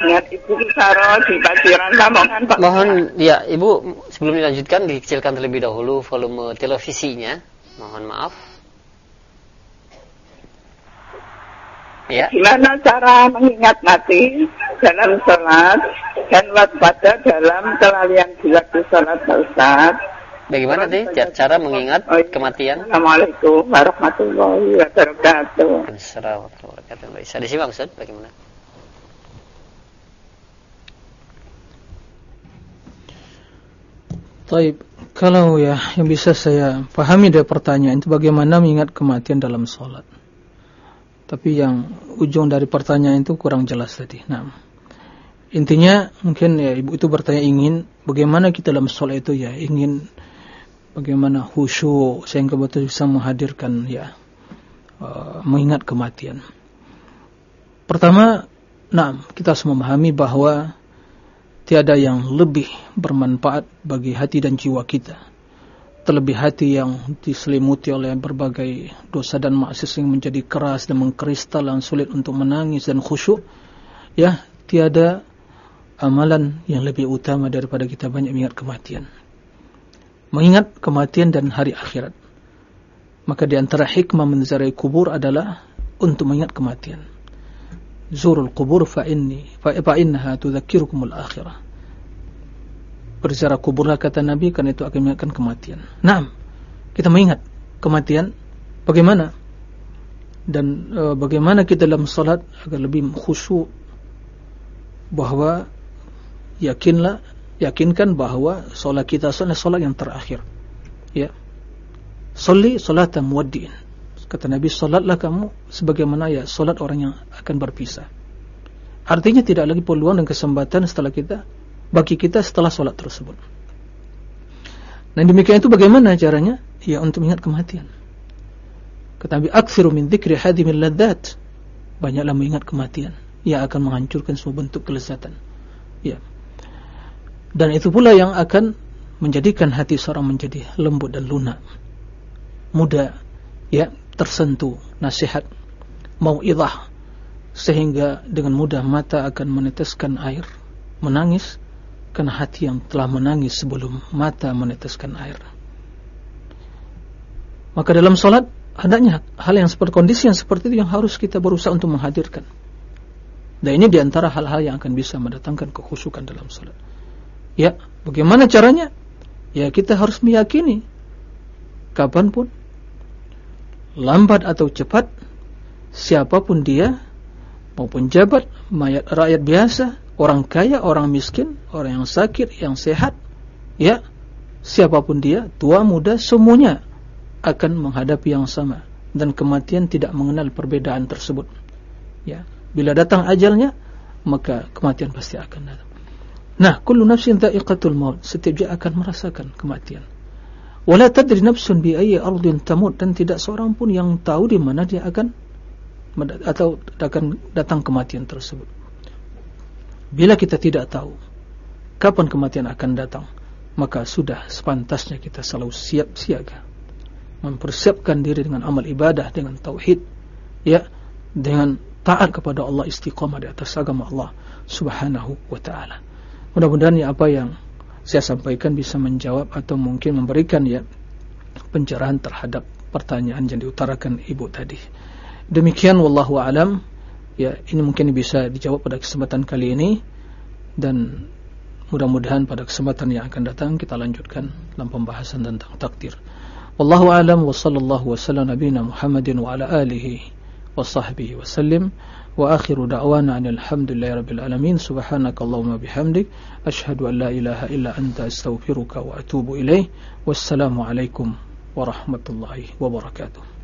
Dengan Ibu Saro di Paciran Lamongan, Pak. Mohon ya, Ibu sebelum dilanjutkan dikecilkan terlebih dahulu volume televisinya. Mohon maaf. Ya. Gimana cara mengingat mati dalam sholat dan waspada dalam kelalaian di waktu sholat Pak Ustaz? Bagaimana sih cara mengingat oh, iya. kematian? Assalamualaikum warahmatullahi wabarakatuh. Assalamualaikum warahmatullahi wabarakatuh. Bisa disimak Ustaz, bagaimana? Taib, kalau ya yang bisa saya pahami dari pertanyaan itu bagaimana mengingat kematian dalam sholat. Tapi yang ujung dari pertanyaan itu kurang jelas tadi. Nah, intinya mungkin ya ibu itu bertanya ingin bagaimana kita dalam sholat itu ya ingin bagaimana khusyuk sehingga betul bisa menghadirkan ya uh, mengingat kematian. Pertama, nah kita harus memahami bahwa tiada yang lebih bermanfaat bagi hati dan jiwa kita terlebih hati yang diselimuti oleh berbagai dosa dan maksiat yang menjadi keras dan mengkristal dan sulit untuk menangis dan khusyuk ya tiada amalan yang lebih utama daripada kita banyak mengingat kematian mengingat kematian dan hari akhirat. Maka di antara hikmah menziarahi kubur adalah untuk mengingat kematian. Zurul kubur fa inni fa innaha tudzakirukumul akhirah. Berziarah kuburlah kata Nabi karena itu akan mengingatkan kematian. Nah, kita mengingat kematian bagaimana? Dan e, bagaimana kita dalam salat agar lebih khusyuk? Bahwa yakinlah yakinkan bahwa salat kita adalah salat yang terakhir. Ya. Salli salatan muwaddi'in. Kata Nabi, salatlah kamu sebagaimana ya salat orang yang akan berpisah. Artinya tidak lagi peluang dan kesempatan setelah kita bagi kita setelah sholat tersebut. Nah demikian itu bagaimana caranya? Ya untuk mengingat kematian. Kata Nabi, "Aktsiru min dzikri hadimil ladzat." Banyaklah mengingat kematian yang akan menghancurkan semua bentuk kelezatan. Ya. Dan itu pula yang akan menjadikan hati seorang menjadi lembut dan lunak. mudah ya tersentuh nasihat mau ilah sehingga dengan mudah mata akan meneteskan air menangis karena hati yang telah menangis sebelum mata meneteskan air. Maka dalam solat adanya hal yang seperti kondisi yang seperti itu yang harus kita berusaha untuk menghadirkan. Dan ini di antara hal-hal yang akan bisa mendatangkan kekhusyukan dalam solat ya bagaimana caranya? Ya kita harus meyakini kapan pun lambat atau cepat siapa pun dia maupun jabat mayat rakyat biasa orang kaya orang miskin orang yang sakit yang sehat ya siapa pun dia tua muda semuanya akan menghadapi yang sama dan kematian tidak mengenal perbedaan tersebut. Ya bila datang ajalnya maka kematian pasti akan datang nah kullu nafsin dha'iqatul maut setiap dia akan merasakan kematian wala tadri nafsun bi ayyi ardin tamut dan tidak seorang pun yang tahu di mana dia akan atau akan datang kematian tersebut. Bila kita tidak tahu kapan kematian akan datang, maka sudah sepantasnya kita selalu siap siaga mempersiapkan diri dengan amal ibadah dengan tauhid ya dengan taat kepada Allah istiqamah di atas agama Allah Subhanahu wa taala. Mudah-mudahan ya apa yang saya sampaikan bisa menjawab atau mungkin memberikan ya pencerahan terhadap pertanyaan yang diutarakan ibu tadi. Demikian wallahu alam ya ini mungkin bisa dijawab pada kesempatan kali ini dan mudah-mudahan pada kesempatan yang akan datang kita lanjutkan dalam pembahasan tentang takdir. Wallahu alam wa sallallahu wa sallam nabiyina Muhammadin wa ala alihi wa sahbihi wa sallim. وآخر دعوانا أن الحمد لله رب العالمين. سبحانك اللهم بحمدك أشهد أن لا إله إلا أنت أستغفرك وأتوب إليه والسلام عليكم ورحمة الله وبركاته.